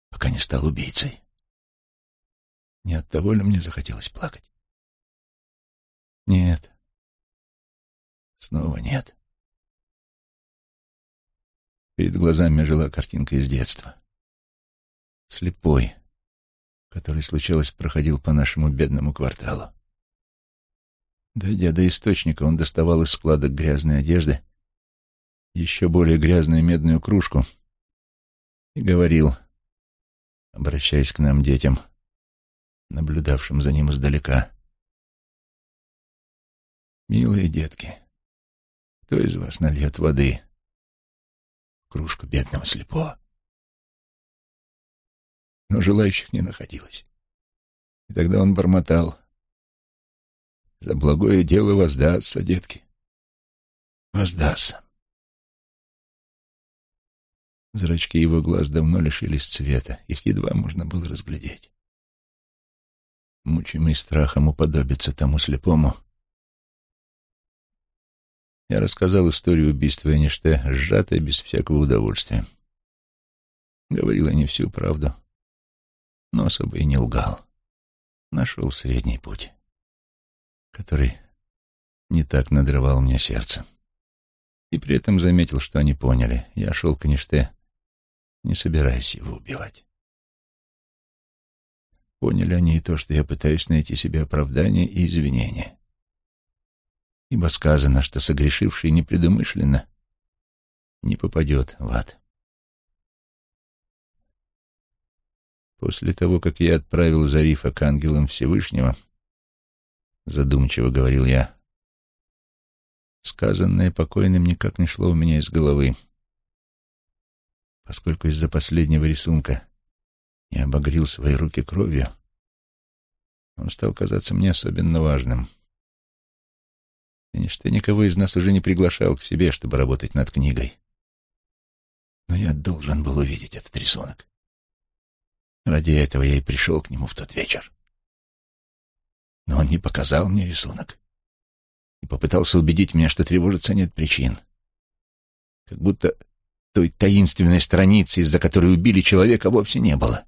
пока не стал убийцей. Не от того ли мне захотелось плакать? Нет. Снова нет. Перед глазами жила картинка из детства. Слепой, который, случалось, проходил по нашему бедному кварталу. Дойдя до источника, он доставал из складок грязной одежды еще более грязную медную кружку и говорил — обращаясь к нам, детям, наблюдавшим за ним издалека. «Милые детки, кто из вас нальет воды кружку бедного слепого?» Но желающих не находилось. И тогда он бормотал. «За благое дело воздастся, детки, воздастся». Зрачки его глаз давно лишились цвета, их едва можно было разглядеть. Мучимый страхом уподобиться тому слепому, я рассказал историю убийства Эништэ, сжатой без всякого удовольствия. Говорил не всю правду, но особо и не лгал. Нашел средний путь, который не так надрывал мне сердце. И при этом заметил, что они поняли. Я шел к Эништэ не собираясь его убивать. Поняли они и то, что я пытаюсь найти себе оправдание и извинение. Ибо сказано, что согрешивший непредумышленно не попадет в ад. После того, как я отправил Зарифа к ангелам Всевышнего, задумчиво говорил я, сказанное покойным никак не шло у меня из головы поскольку из-за последнего рисунка я обогрил свои руки кровью, он стал казаться мне особенно важным. Конечно, никого из нас уже не приглашал к себе, чтобы работать над книгой. Но я должен был увидеть этот рисунок. Ради этого я и пришел к нему в тот вечер. Но он не показал мне рисунок и попытался убедить меня, что тревожиться нет причин. Как будто той таинственной страницы, из-за которой убили человека, вовсе не было.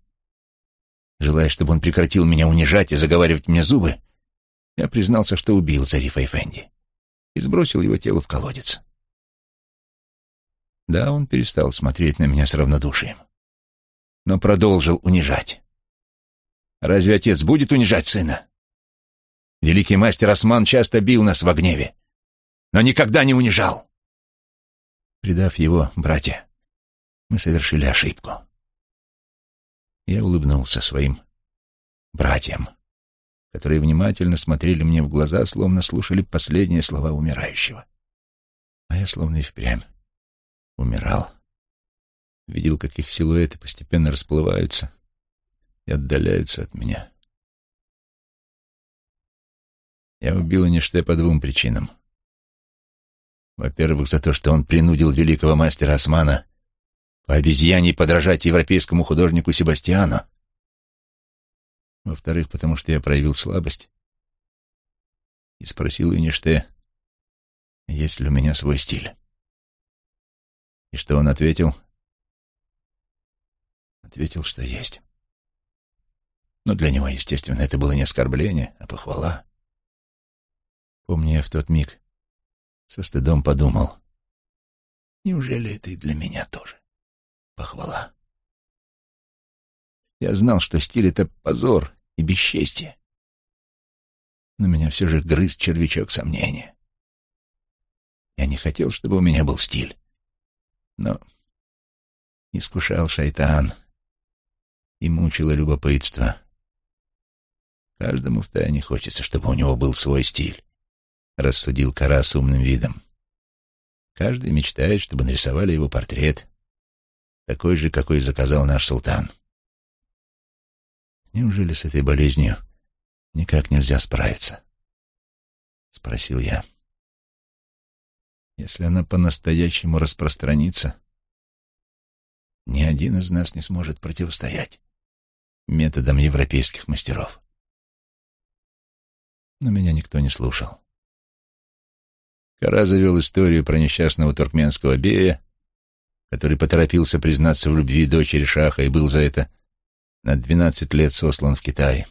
Желая, чтобы он прекратил меня унижать и заговаривать мне зубы, я признался, что убил Зарифа Эфенди и сбросил его тело в колодец. Да, он перестал смотреть на меня с равнодушием, но продолжил унижать. Разве отец будет унижать сына? Великий мастер Осман часто бил нас в гневе, но никогда не унижал. Предав его, братья, мы совершили ошибку. Я улыбнулся своим братьям, которые внимательно смотрели мне в глаза, словно слушали последние слова умирающего. А я словно и впрямь умирал. Видел, как их силуэты постепенно расплываются и отдаляются от меня. Я убил Эништэ по двум причинам — во-первых, за то, что он принудил великого мастера Османа по обезьяне подражать европейскому художнику Себастьяну. Во-вторых, потому что я проявил слабость и спросил Иниште, есть ли у меня свой стиль. И что он ответил? Ответил, что есть. Но для него, естественно, это было не оскорбление, а похвала. Помню, я в тот миг со стыдом подумал, неужели это и для меня тоже похвала? Я знал, что стиль — это позор и бесчестие. Но меня все же грыз червячок сомнения. Я не хотел, чтобы у меня был стиль. Но искушал шайтан и мучило любопытство. Каждому втайне хочется, чтобы у него был свой стиль, — рассудил Кара с умным видом. Каждый мечтает, чтобы нарисовали его портрет, такой же, какой заказал наш султан. Неужели с этой болезнью никак нельзя справиться? — спросил я. Если она по-настоящему распространится, ни один из нас не сможет противостоять методам европейских мастеров. Но меня никто не слушал. Кара завел историю про несчастного туркменского бея, который поторопился признаться в любви дочери Шаха и был за это на двенадцать лет сослан в Китай.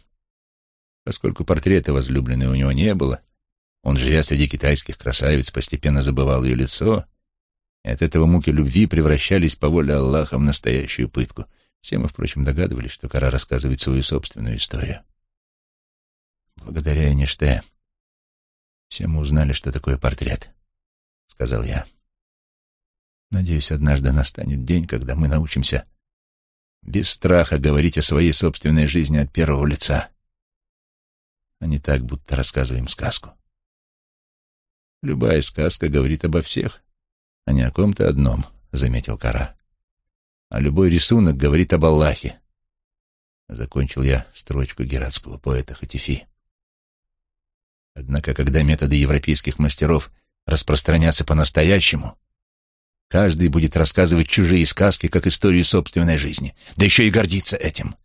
Поскольку портрета возлюбленной у него не было, он, живя среди китайских красавиц, постепенно забывал ее лицо, и от этого муки любви превращались по воле Аллаха в настоящую пытку. Все мы, впрочем, догадывались, что Кара рассказывает свою собственную историю. Благодаря Эйнштейну все мы узнали, что такое портрет, — сказал я. Надеюсь, однажды настанет день, когда мы научимся без страха говорить о своей собственной жизни от первого лица, а не так, будто рассказываем сказку. Любая сказка говорит обо всех, а не о ком-то одном, — заметил Кара. А любой рисунок говорит об Аллахе. Закончил я строчку гератского поэта Хатифи. Однако, когда методы европейских мастеров распространятся по-настоящему, каждый будет рассказывать чужие сказки, как историю собственной жизни, да еще и гордиться этим.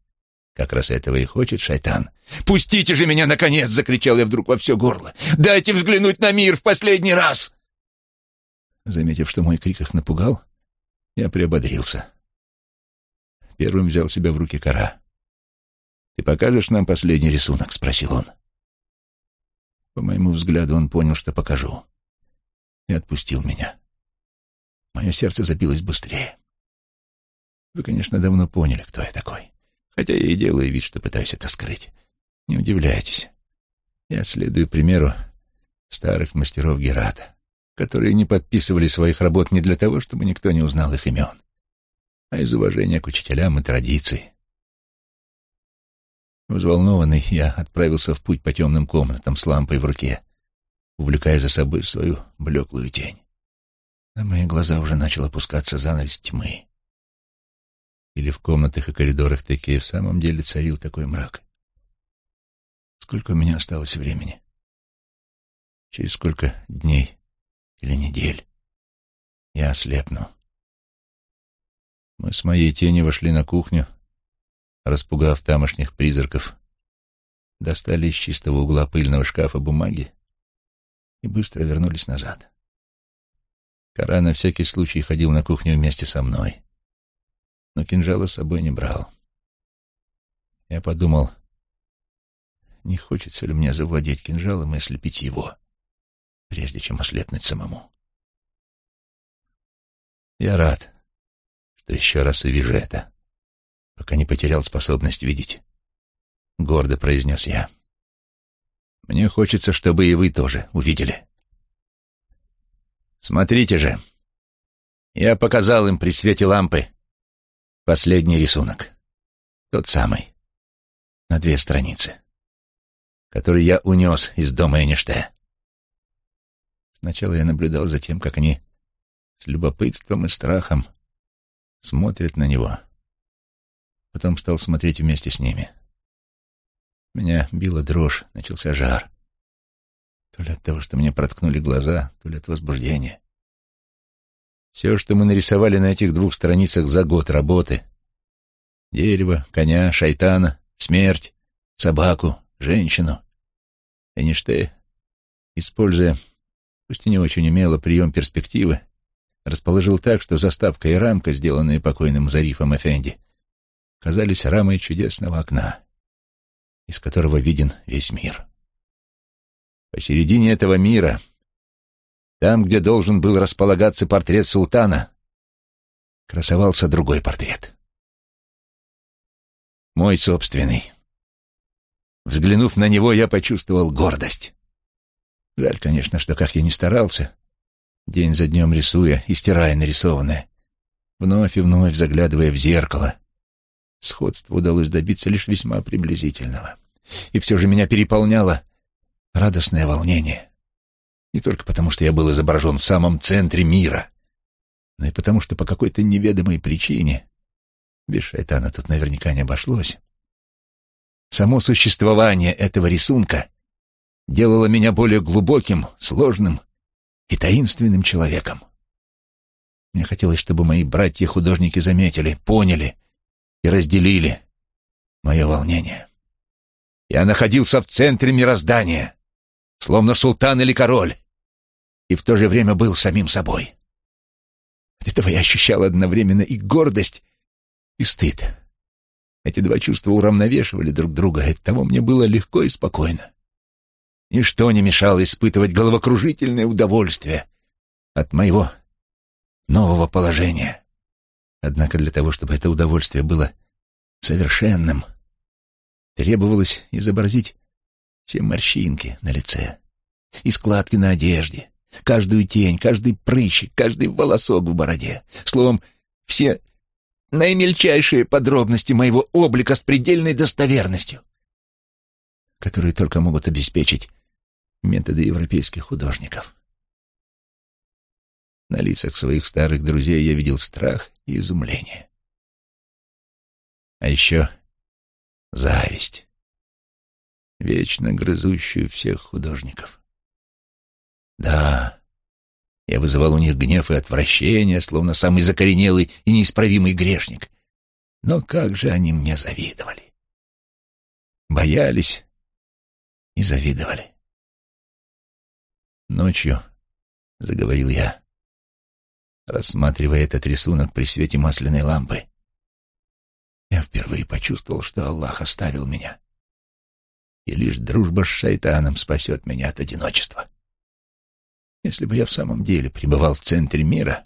Как раз этого и хочет шайтан. «Пустите же меня, наконец!» — закричал я вдруг во все горло. «Дайте взглянуть на мир в последний раз!» Заметив, что мой крик их напугал, я приободрился. Первым взял себя в руки кора. «Ты покажешь нам последний рисунок?» — спросил он. По моему взгляду, он понял, что покажу, и отпустил меня. Мое сердце забилось быстрее. Вы, конечно, давно поняли, кто я такой хотя я и делаю вид, что пытаюсь это скрыть. Не удивляйтесь. Я следую примеру старых мастеров Герата, которые не подписывали своих работ не для того, чтобы никто не узнал их имен, а из уважения к учителям и традиции. Взволнованный, я отправился в путь по темным комнатам с лампой в руке, увлекая за собой свою блеклую тень. На мои глаза уже начал опускаться занавес тьмы. Или в комнатах и коридорах такие в самом деле царил такой мрак? Сколько у меня осталось времени? Через сколько дней или недель я ослепну? Мы с моей тенью вошли на кухню, распугав тамошних призраков, достали из чистого угла пыльного шкафа бумаги и быстро вернулись назад. Кара на всякий случай ходил на кухню вместе со мной но кинжала с собой не брал. Я подумал, не хочется ли мне завладеть кинжалом и ослепить его, прежде чем ослепнуть самому. Я рад, что еще раз увижу это, пока не потерял способность видеть. Гордо произнес я. Мне хочется, чтобы и вы тоже увидели. Смотрите же. Я показал им при свете лампы Последний рисунок. Тот самый. На две страницы. Который я унес из дома Эништея. Сначала я наблюдал за тем, как они с любопытством и страхом смотрят на него. Потом стал смотреть вместе с ними. Меня била дрожь, начался жар. То ли от того, что мне проткнули глаза, то ли от возбуждения. Все, что мы нарисовали на этих двух страницах за год работы — дерево, коня, шайтана, смерть, собаку, женщину. Эйнштейн, используя, пусть и не очень умело, прием перспективы, расположил так, что заставка и рамка, сделанные покойным Зарифом Эфенди, казались рамой чудесного окна, из которого виден весь мир. Посередине этого мира, там, где должен был располагаться портрет султана, красовался другой портрет. Мой собственный. Взглянув на него, я почувствовал гордость. Жаль, конечно, что как я ни старался, день за днем рисуя и стирая нарисованное, вновь и вновь заглядывая в зеркало, сходство удалось добиться лишь весьма приблизительного. И все же меня переполняло радостное волнение. Не только потому, что я был изображен в самом центре мира, но и потому, что по какой-то неведомой причине, без шайтана тут наверняка не обошлось, само существование этого рисунка делало меня более глубоким, сложным и таинственным человеком. Мне хотелось, чтобы мои братья-художники заметили, поняли и разделили мое волнение. Я находился в центре мироздания, словно султан или король, и в то же время был самим собой. От этого я ощущал одновременно и гордость, и стыд. Эти два чувства уравновешивали друг друга, и оттого мне было легко и спокойно. Ничто не мешало испытывать головокружительное удовольствие от моего нового положения. Однако для того, чтобы это удовольствие было совершенным, требовалось изобразить все морщинки на лице и складки на одежде, каждую тень, каждый прыщик, каждый волосок в бороде. Словом, все наимельчайшие подробности моего облика с предельной достоверностью, которые только могут обеспечить методы европейских художников. На лицах своих старых друзей я видел страх и изумление. А еще зависть, вечно грызущую всех художников. Да, я вызывал у них гнев и отвращение, словно самый закоренелый и неисправимый грешник. Но как же они мне завидовали! Боялись и завидовали. Ночью, — заговорил я, рассматривая этот рисунок при свете масляной лампы, я впервые почувствовал, что Аллах оставил меня, и лишь дружба с шайтаном спасет меня от одиночества. Если бы я в самом деле пребывал в центре мира,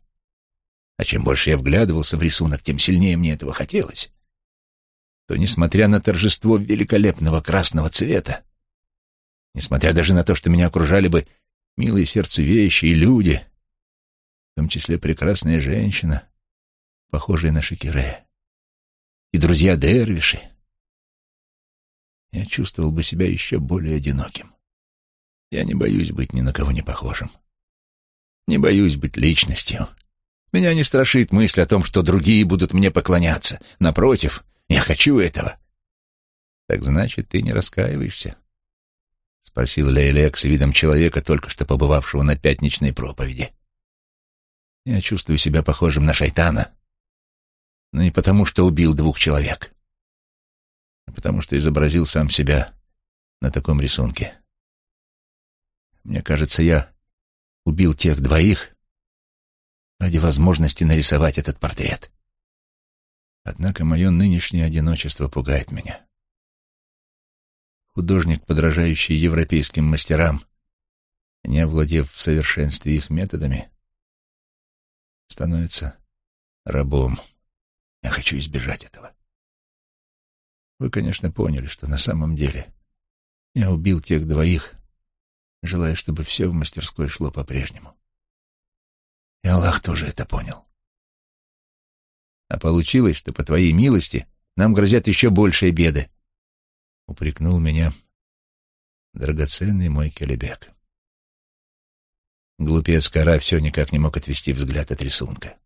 а чем больше я вглядывался в рисунок, тем сильнее мне этого хотелось, то, несмотря на торжество великолепного красного цвета, несмотря даже на то, что меня окружали бы милые и люди, в том числе прекрасная женщина, похожая на Шекире, и друзья Дервиши, я чувствовал бы себя еще более одиноким. Я не боюсь быть ни на кого не похожим. Не боюсь быть личностью. Меня не страшит мысль о том, что другие будут мне поклоняться. Напротив, я хочу этого. Так значит, ты не раскаиваешься? — спросил Лейлек с видом человека, только что побывавшего на пятничной проповеди. «Я чувствую себя похожим на шайтана, но не потому, что убил двух человек, потому что изобразил сам себя на таком рисунке. Мне кажется, я убил тех двоих ради возможности нарисовать этот портрет. Однако мое нынешнее одиночество пугает меня. Художник, подражающий европейским мастерам, не овладев в совершенстве их методами, становится рабом. Я хочу избежать этого. Вы, конечно, поняли, что на самом деле я убил тех двоих желая, чтобы все в мастерской шло по-прежнему. И Аллах тоже это понял. А получилось, что по твоей милости нам грозят еще большие беды, — упрекнул меня драгоценный мой Келебек. Глупец Кара все никак не мог отвести взгляд от рисунка.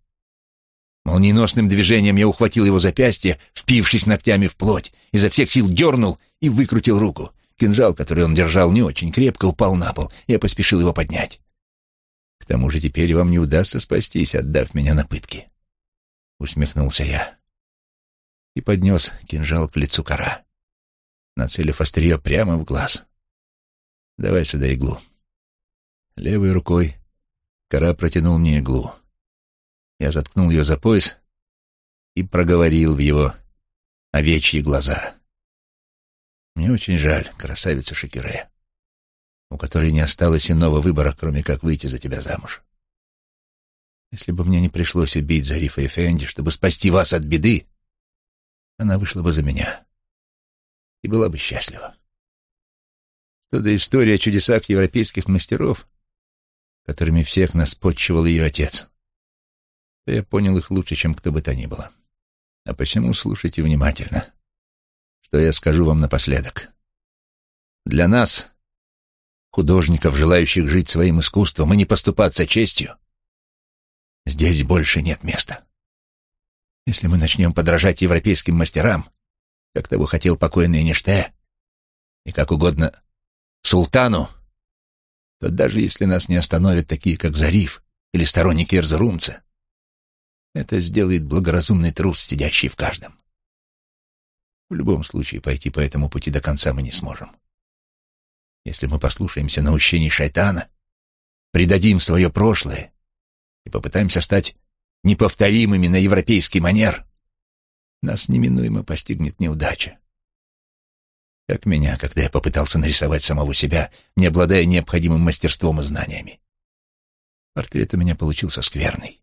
Молниеносным движением я ухватил его запястье, впившись ногтями в плоть, изо всех сил дернул и выкрутил руку. Кинжал, который он держал не очень крепко, упал на пол. Я поспешил его поднять. К тому же теперь вам не удастся спастись, отдав меня на пытки. Усмехнулся я и поднес кинжал к лицу кора, нацелив острие прямо в глаз. «Давай сюда иглу». Левой рукой кора протянул мне иглу. Я заткнул ее за пояс и проговорил в его овечьи глаза. Мне очень жаль красавицу Шекире, у которой не осталось иного выбора, кроме как выйти за тебя замуж. Если бы мне не пришлось убить Зарифа и Фенди, чтобы спасти вас от беды, она вышла бы за меня и была бы счастлива. Что до истории о чудесах европейских мастеров, которыми всех нас подчивал ее отец, то я понял их лучше, чем кто бы то ни было. А посему слушайте внимательно, что я скажу вам напоследок. Для нас, художников, желающих жить своим искусством и не поступаться честью, Здесь больше нет места. Если мы начнем подражать европейским мастерам, как того хотел покойный Ниште, и как угодно султану, то даже если нас не остановят такие, как Зариф или сторонники Эрзрумца, это сделает благоразумный трус, сидящий в каждом. В любом случае, пойти по этому пути до конца мы не сможем. Если мы послушаемся наущений шайтана, предадим свое прошлое и попытаемся стать неповторимыми на европейский манер, нас неминуемо постигнет неудача. Как меня, когда я попытался нарисовать самого себя, не обладая необходимым мастерством и знаниями. Портрет у меня получился скверный.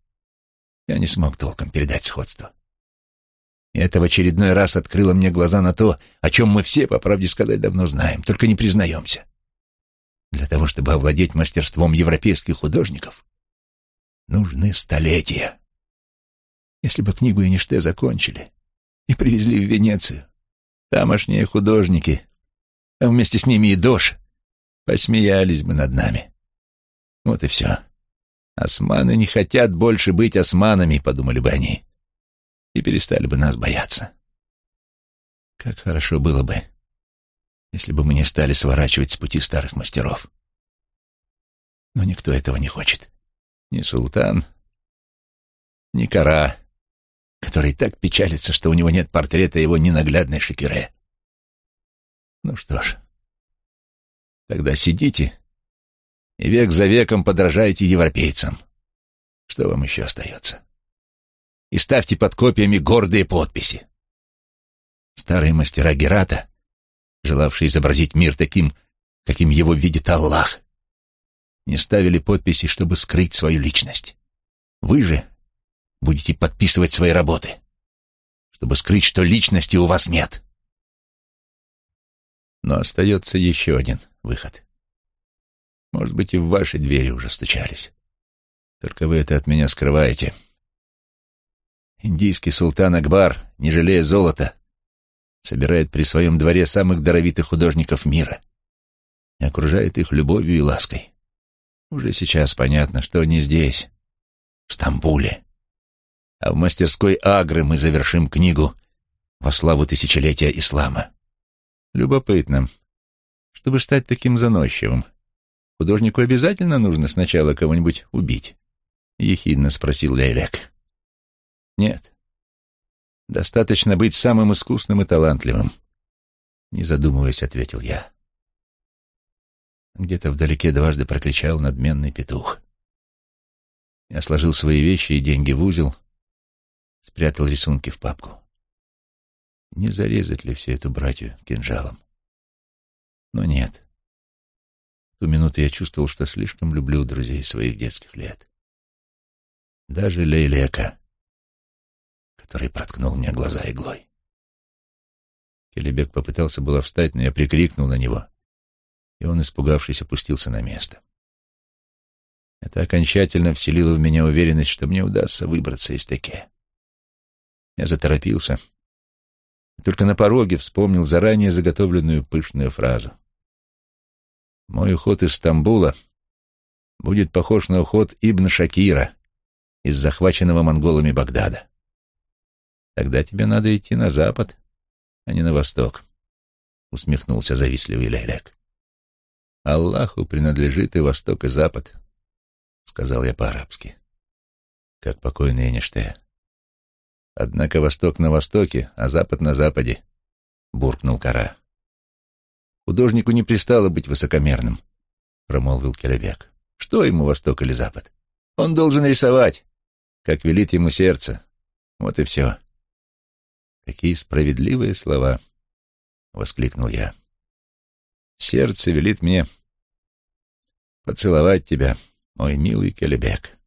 Я не смог толком передать сходство. И это в очередной раз открыло мне глаза на то, о чем мы все, по правде сказать, давно знаем, только не признаемся. Для того, чтобы овладеть мастерством европейских художников, нужны столетия. Если бы книгу Эништэ закончили и привезли в Венецию, тамошние художники, а вместе с ними и Дош, посмеялись бы над нами. Вот и все. Османы не хотят больше быть османами, подумали бы они, и перестали бы нас бояться. Как хорошо было бы, если бы мы не стали сворачивать с пути старых мастеров. Но никто этого не хочет ни султан, ни кара, который так печалится, что у него нет портрета его ненаглядной Шекире. Ну что ж, тогда сидите и век за веком подражайте европейцам. Что вам еще остается? И ставьте под копиями гордые подписи. Старые мастера Герата, желавшие изобразить мир таким, каким его видит Аллах, не ставили подписи, чтобы скрыть свою личность. Вы же будете подписывать свои работы, чтобы скрыть, что личности у вас нет. Но остается еще один выход. Может быть, и в ваши двери уже стучались. Только вы это от меня скрываете. Индийский султан Акбар, не жалея золота, собирает при своем дворе самых даровитых художников мира и окружает их любовью и лаской. Уже сейчас понятно, что не здесь, в Стамбуле. А в мастерской Агры мы завершим книгу во славу тысячелетия ислама. Любопытно. Чтобы стать таким заносчивым, художнику обязательно нужно сначала кого-нибудь убить? Ехидно спросил Лейлек. Нет. Достаточно быть самым искусным и талантливым. Не задумываясь, ответил я. Где-то вдалеке дважды прокричал надменный петух. Я сложил свои вещи и деньги в узел, спрятал рисунки в папку. Не зарезать ли все эту братью кинжалом? Но нет. Ту минуту я чувствовал, что слишком люблю друзей своих детских лет. Даже Лейлека, который проткнул мне глаза иглой. Келебек попытался было встать, но я прикрикнул на него — и он, испугавшись, опустился на место. Это окончательно вселило в меня уверенность, что мне удастся выбраться из таке. Я заторопился. Только на пороге вспомнил заранее заготовленную пышную фразу. «Мой уход из Стамбула будет похож на уход Ибн Шакира из захваченного монголами Багдада. Тогда тебе надо идти на запад, а не на восток», — усмехнулся завистливый Лелек. Аллаху принадлежит и Восток, и Запад, — сказал я по-арабски, как покойный Эништей. Однако Восток на Востоке, а Запад на Западе, — буркнул Кара. Художнику не пристало быть высокомерным, — промолвил Керебек. Что ему Восток или Запад? Он должен рисовать, как велит ему сердце. Вот и все. Какие справедливые слова, — воскликнул я. Сердце велит мне поцеловать тебя, мой милый Келебек.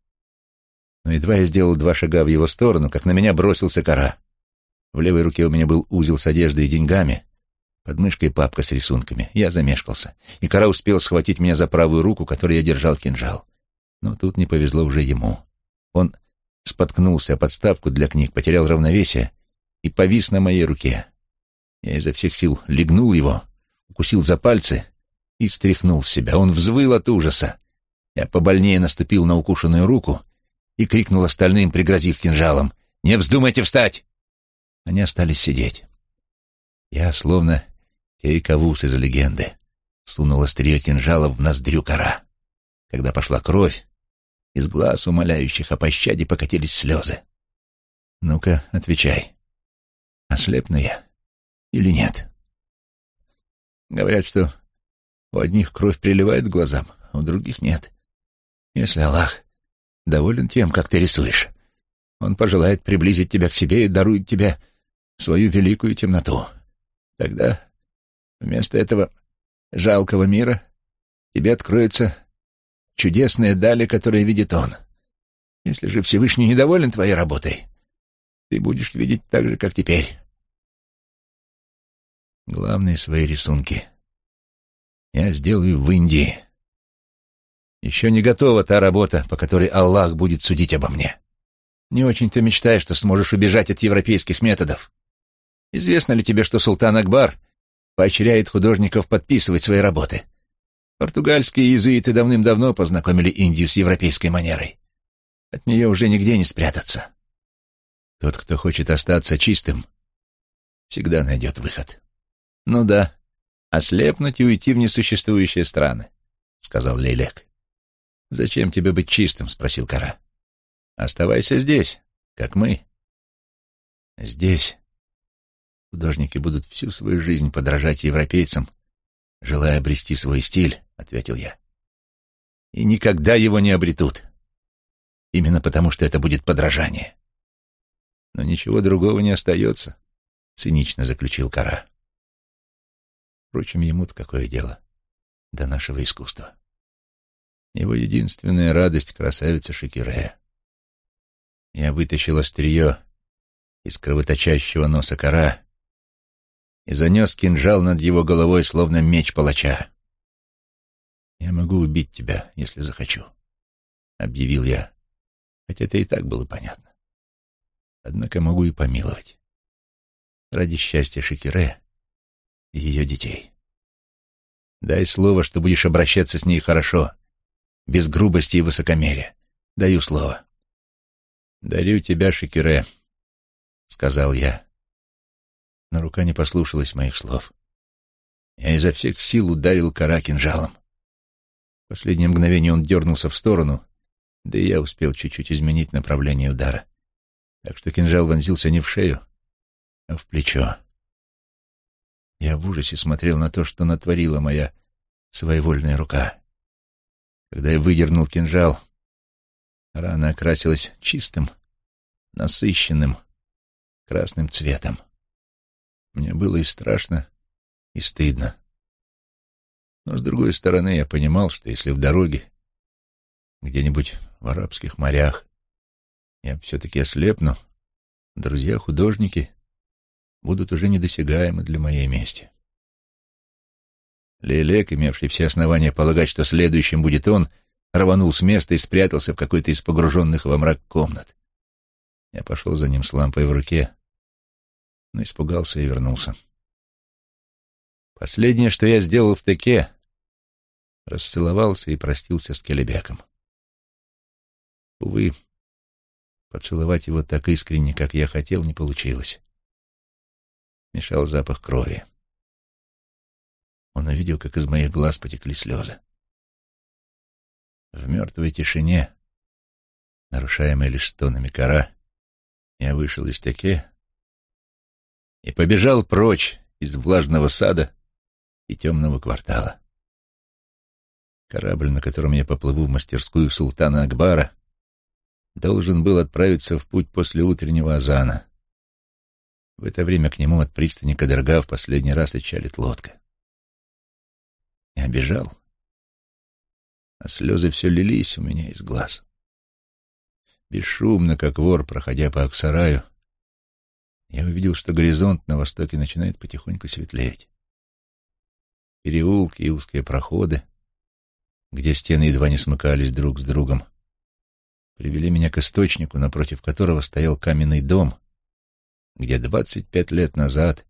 Но едва я сделал два шага в его сторону, как на меня бросился кора. В левой руке у меня был узел с одеждой и деньгами, под мышкой папка с рисунками. Я замешкался, и кора успел схватить меня за правую руку, которой я держал кинжал. Но тут не повезло уже ему. Он споткнулся о подставку для книг, потерял равновесие и повис на моей руке. Я изо всех сил легнул его, укусил за пальцы и стряхнул с себя. Он взвыл от ужаса. Я побольнее наступил на укушенную руку и крикнул остальным, пригрозив кинжалом, «Не вздумайте встать!» Они остались сидеть. Я, словно Кейкавус из легенды, сунул острие кинжала в ноздрю кора. Когда пошла кровь, из глаз умоляющих о пощаде покатились слезы. «Ну-ка, отвечай, ослепну я или нет?» Говорят, что у одних кровь приливает к глазам, а у других нет. Если Аллах доволен тем, как ты рисуешь, Он пожелает приблизить тебя к себе и дарует тебе свою великую темноту. Тогда вместо этого жалкого мира тебе откроется чудесные дали, которые видит он. Если же Всевышний недоволен твоей работой, ты будешь видеть так же, как теперь. Главные свои рисунки я сделаю в Индии. Еще не готова та работа, по которой Аллах будет судить обо мне. Не очень-то мечтаешь, что сможешь убежать от европейских методов. Известно ли тебе, что султан Акбар поощряет художников подписывать свои работы? Португальские иезуиты давным-давно познакомили Индию с европейской манерой. От нее уже нигде не спрятаться. Тот, кто хочет остаться чистым, всегда найдет выход. Ну да, ослепнуть и уйти в несуществующие страны, — сказал Лейлек. «Зачем тебе быть чистым?» — спросил Кара. «Оставайся здесь, как мы». «Здесь художники будут всю свою жизнь подражать европейцам, желая обрести свой стиль», — ответил я. «И никогда его не обретут. Именно потому, что это будет подражание». «Но ничего другого не остается», — цинично заключил Кара. Впрочем, ему-то какое дело до нашего искусства. Его единственная радость — красавица Шекирея. Я вытащил острие из кровоточащего носа кора и занес кинжал над его головой, словно меч палача. «Я могу убить тебя, если захочу», — объявил я, хотя это и так было понятно. Однако могу и помиловать. Ради счастья Шекире и ее детей. Дай слово, что будешь обращаться с ней хорошо, без грубости и высокомерия. Даю слово. «Дарю тебя, Шекире», — сказал я. Но рука не послушалась моих слов. Я изо всех сил ударил кора кинжалом. В последнее мгновение он дернулся в сторону, да и я успел чуть-чуть изменить направление удара. Так что кинжал вонзился не в шею, а в плечо. Я в ужасе смотрел на то, что натворила моя своевольная рука. Когда я выдернул кинжал, рана окрасилась чистым, насыщенным красным цветом. Мне было и страшно, и стыдно. Но, с другой стороны, я понимал, что если в дороге, где-нибудь в арабских морях, я все-таки ослепну, друзья-художники будут уже недосягаемы для моей мести. Лелек, имевший все основания полагать, что следующим будет он, рванул с места и спрятался в какой-то из погруженных во мрак комнат. Я пошел за ним с лампой в руке, но испугался и вернулся. Последнее, что я сделал в Теке, расцеловался и простился с Келебеком. Увы, поцеловать его так искренне, как я хотел, не получилось. Мешал запах крови. Он увидел, как из моих глаз потекли слезы. В мертвой тишине, нарушаемой лишь стонами кора, я вышел из таке и побежал прочь из влажного сада и темного квартала. Корабль, на котором я поплыву в мастерскую султана Акбара, должен был отправиться в путь после утреннего азана. В это время к нему от пристани Кадырга в последний раз отчалит лодка. Я бежал, а слезы все лились у меня из глаз. Бесшумно, как вор, проходя по Аксараю, я увидел, что горизонт на востоке начинает потихоньку светлеть. Переулки и узкие проходы, где стены едва не смыкались друг с другом, привели меня к источнику, напротив которого стоял каменный дом, где двадцать пять лет назад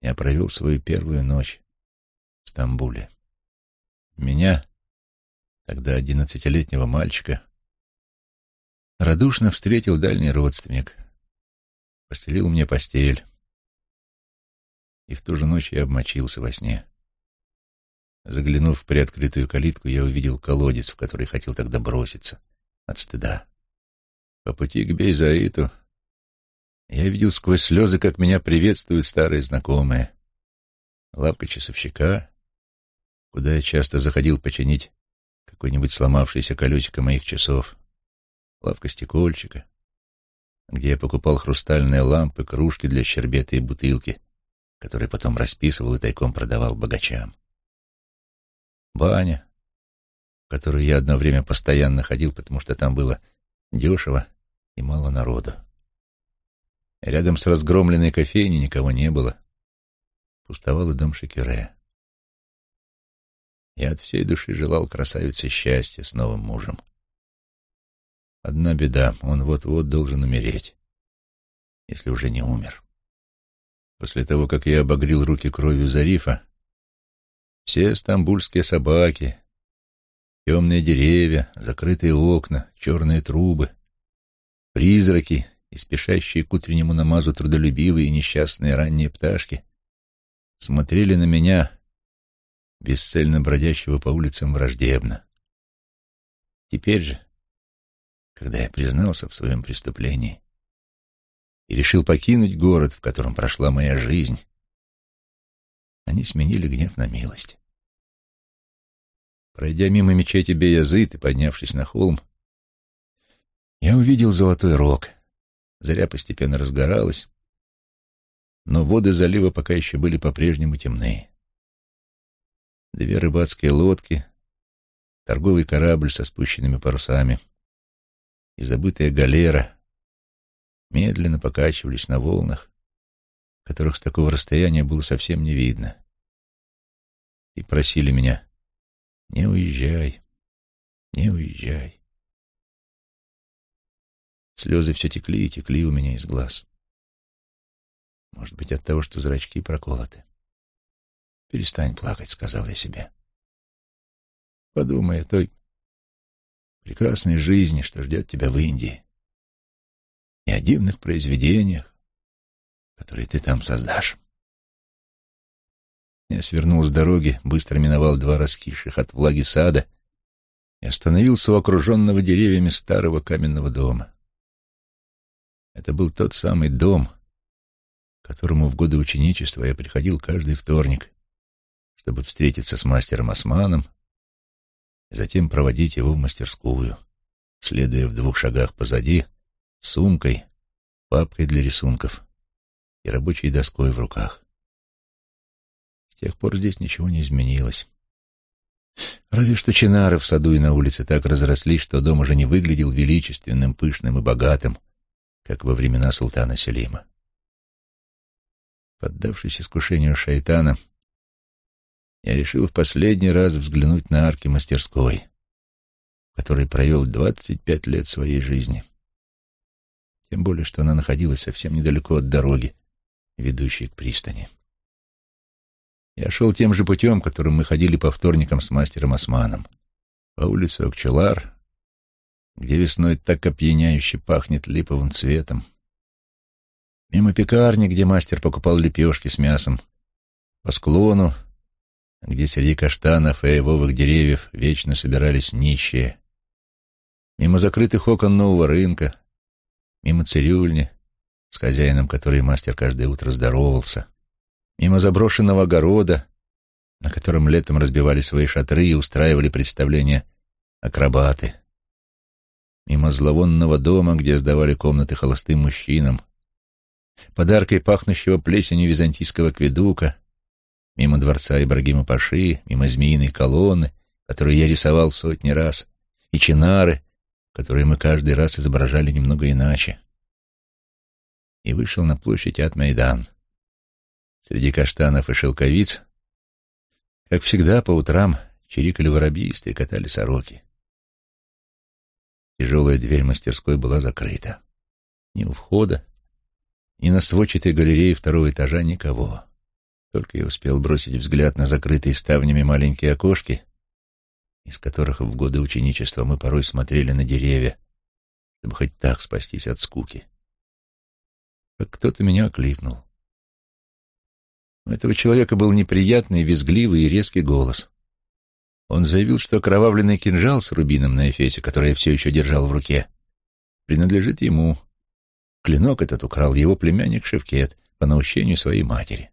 я провел свою первую ночь в Стамбуле. Меня, тогда одиннадцатилетнего мальчика, радушно встретил дальний родственник, постелил мне постель, и в ту же ночь я обмочился во сне. Заглянув в приоткрытую калитку, я увидел колодец, в который хотел тогда броситься от стыда. По пути к Бейзаиту я видел сквозь слезы, как меня приветствуют старые знакомые. Лавка часовщика, куда я часто заходил починить какой-нибудь сломавшийся колесико моих часов, лавка стекольчика, где я покупал хрустальные лампы, кружки для щербета и бутылки, которые потом расписывал и тайком продавал богачам. Баня, в которую я одно время постоянно ходил, потому что там было дешево и мало народу. Рядом с разгромленной кофейней никого не было. Пустовал и дом Шекюре. Я от всей души желал красавице счастья с новым мужем. Одна беда, он вот-вот должен умереть, если уже не умер. После того, как я обогрел руки кровью Зарифа, все стамбульские собаки, темные деревья, закрытые окна, черные трубы, призраки и спешащие к утреннему намазу трудолюбивые и несчастные ранние пташки смотрели на меня, бесцельно бродящего по улицам враждебно. Теперь же, когда я признался в своем преступлении и решил покинуть город, в котором прошла моя жизнь, они сменили гнев на милость. Пройдя мимо мечети Беязыт и поднявшись на холм, я увидел золотой рог. Заря постепенно разгоралась, но воды залива пока еще были по-прежнему темные. Две рыбацкие лодки, торговый корабль со спущенными парусами — и забытая галера медленно покачивались на волнах, которых с такого расстояния было совсем не видно, и просили меня «Не уезжай, не уезжай». Слезы все текли и текли у меня из глаз. Может быть, от того, что зрачки проколоты. «Перестань плакать», — сказал я себе. «Подумай о той прекрасной жизни, что ждет тебя в Индии, и о дивных произведениях, которые ты там создашь. Я свернул с дороги, быстро миновал два раскисших от влаги сада и остановился у окруженного деревьями старого каменного дома. Это был тот самый дом, к которому в годы ученичества я приходил каждый вторник, чтобы встретиться с мастером Османом затем проводить его в мастерскую, следуя в двух шагах позади, с сумкой, папкой для рисунков и рабочей доской в руках. С тех пор здесь ничего не изменилось. Разве что чинары в саду и на улице так разрослись, что дом уже не выглядел величественным, пышным и богатым, как во времена султана Селима. Поддавшись искушению шайтана, я решил в последний раз взглянуть на арки мастерской, в которой провел двадцать пять лет своей жизни. Тем более, что она находилась совсем недалеко от дороги, ведущей к пристани. Я шел тем же путем, которым мы ходили по вторникам с мастером Османом, по улице Окчелар, где весной так опьяняюще пахнет липовым цветом, мимо пекарни, где мастер покупал лепешки с мясом, по склону, где среди каштанов и айвовых деревьев вечно собирались нищие. Мимо закрытых окон нового рынка, мимо цирюльни, с хозяином которой мастер каждое утро здоровался, мимо заброшенного огорода, на котором летом разбивали свои шатры и устраивали представления акробаты, мимо зловонного дома, где сдавали комнаты холостым мужчинам, подаркой пахнущего плесенью византийского кведука, мимо дворца Ибрагима Паши, мимо змеиной колонны, которую я рисовал сотни раз, и чинары, которые мы каждый раз изображали немного иначе. И вышел на площадь Ат-Майдан. Среди каштанов и шелковиц, как всегда, по утрам чирикали воробьи и стрекотали сороки. Тяжелая дверь мастерской была закрыта. Ни у входа, ни на сводчатой галерее второго этажа никого. Только я успел бросить взгляд на закрытые ставнями маленькие окошки, из которых в годы ученичества мы порой смотрели на деревья, чтобы хоть так спастись от скуки. Как кто-то меня окликнул. У этого человека был неприятный, визгливый и резкий голос. Он заявил, что окровавленный кинжал с рубином на эфесе, который я все еще держал в руке, принадлежит ему. Клинок этот украл его племянник Шевкет по наущению своей матери.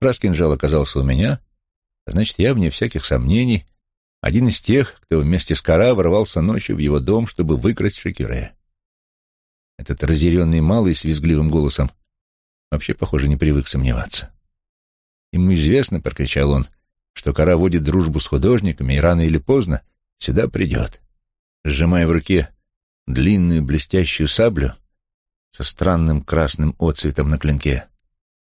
Раз кинжал оказался у меня, значит, я, вне всяких сомнений, один из тех, кто вместе с Кара ворвался ночью в его дом, чтобы выкрасть Шекюре. Этот разъяренный малый с визгливым голосом вообще, похоже, не привык сомневаться. Ему известно, — прокричал он, — что Кара водит дружбу с художниками и рано или поздно сюда придет. Сжимая в руке длинную блестящую саблю со странным красным отцветом на клинке,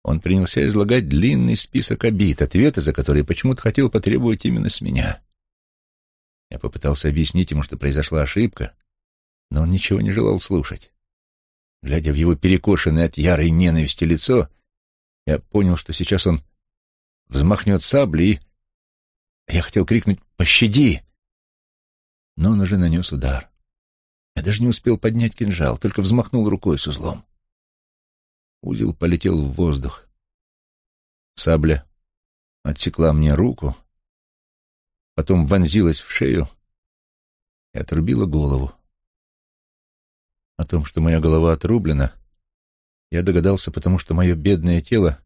он принялся излагать длинный список обид, ответы за которые почему-то хотел потребовать именно с меня. Я попытался объяснить ему, что произошла ошибка, но он ничего не желал слушать. Глядя в его перекошенное от ярой ненависти лицо, я понял, что сейчас он взмахнет саблей, и я хотел крикнуть «Пощади!», но он уже нанес удар. Я даже не успел поднять кинжал, только взмахнул рукой с узлом. Узел полетел в воздух. Сабля отсекла мне руку, потом вонзилась в шею и отрубила голову. О том, что моя голова отрублена, я догадался, потому что мое бедное тело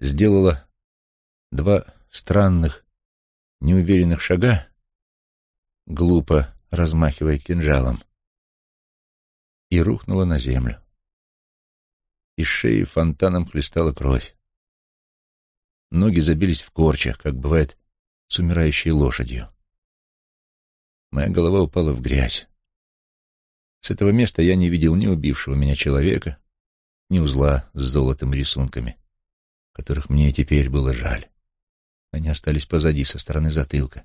сделало два странных, неуверенных шага, глупо размахивая кинжалом, и рухнуло на землю. Из шеи фонтаном хлестала кровь. Ноги забились в корчах, как бывает с умирающей лошадью. Моя голова упала в грязь. С этого места я не видел ни убившего меня человека, ни узла с золотом рисунками, которых мне теперь было жаль. Они остались позади, со стороны затылка,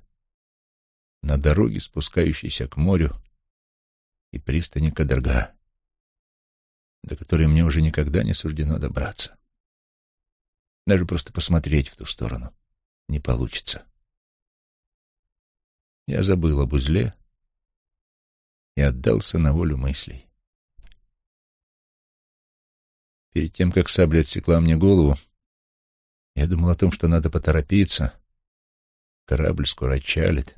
на дороге, спускающейся к морю и пристани Кадарга до которой мне уже никогда не суждено добраться. Даже просто посмотреть в ту сторону не получится. Я забыл об узле и отдался на волю мыслей. Перед тем, как сабля отсекла мне голову, я думал о том, что надо поторопиться. Корабль скоро отчалит.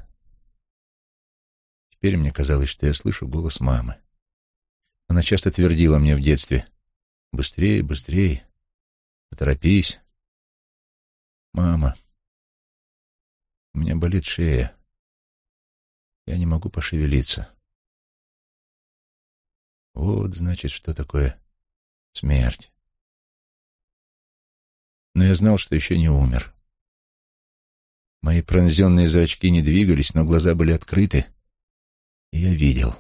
Теперь мне казалось, что я слышу голос мамы. Она часто твердила мне в детстве «Быстрее, быстрее, поторопись». «Мама, у меня болит шея. Я не могу пошевелиться». Вот, значит, что такое смерть. Но я знал, что еще не умер. Мои пронзенные зрачки не двигались, но глаза были открыты, и я видел.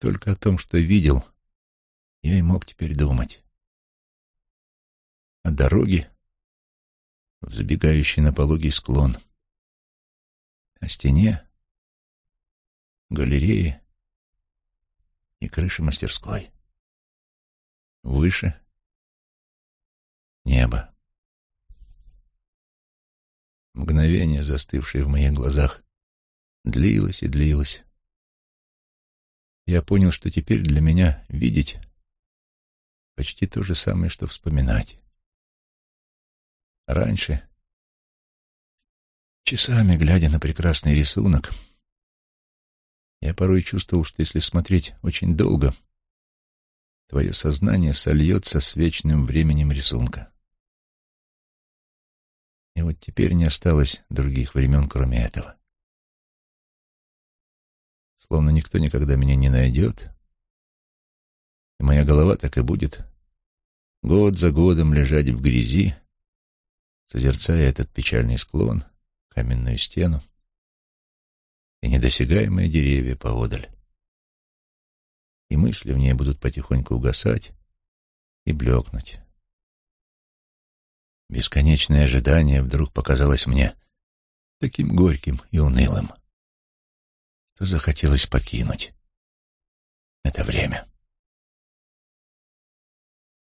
Только о том, что видел, я и мог теперь думать. О дороге, взбегающей на пологий склон, о стене, галерее и крыше мастерской. Выше — небо. Мгновение, застывшее в моих глазах, длилось и длилось я понял, что теперь для меня видеть почти то же самое, что вспоминать. Раньше, часами глядя на прекрасный рисунок, я порой чувствовал, что если смотреть очень долго, твое сознание сольется с вечным временем рисунка. И вот теперь не осталось других времен, кроме этого словно никто никогда меня не найдет, И моя голова так и будет год за годом лежать в грязи, созерцая этот печальный склон, каменную стену и недосягаемые деревья поодаль. И мысли в ней будут потихоньку угасать и блекнуть. Бесконечное ожидание вдруг показалось мне таким горьким и унылым, что захотелось покинуть это время.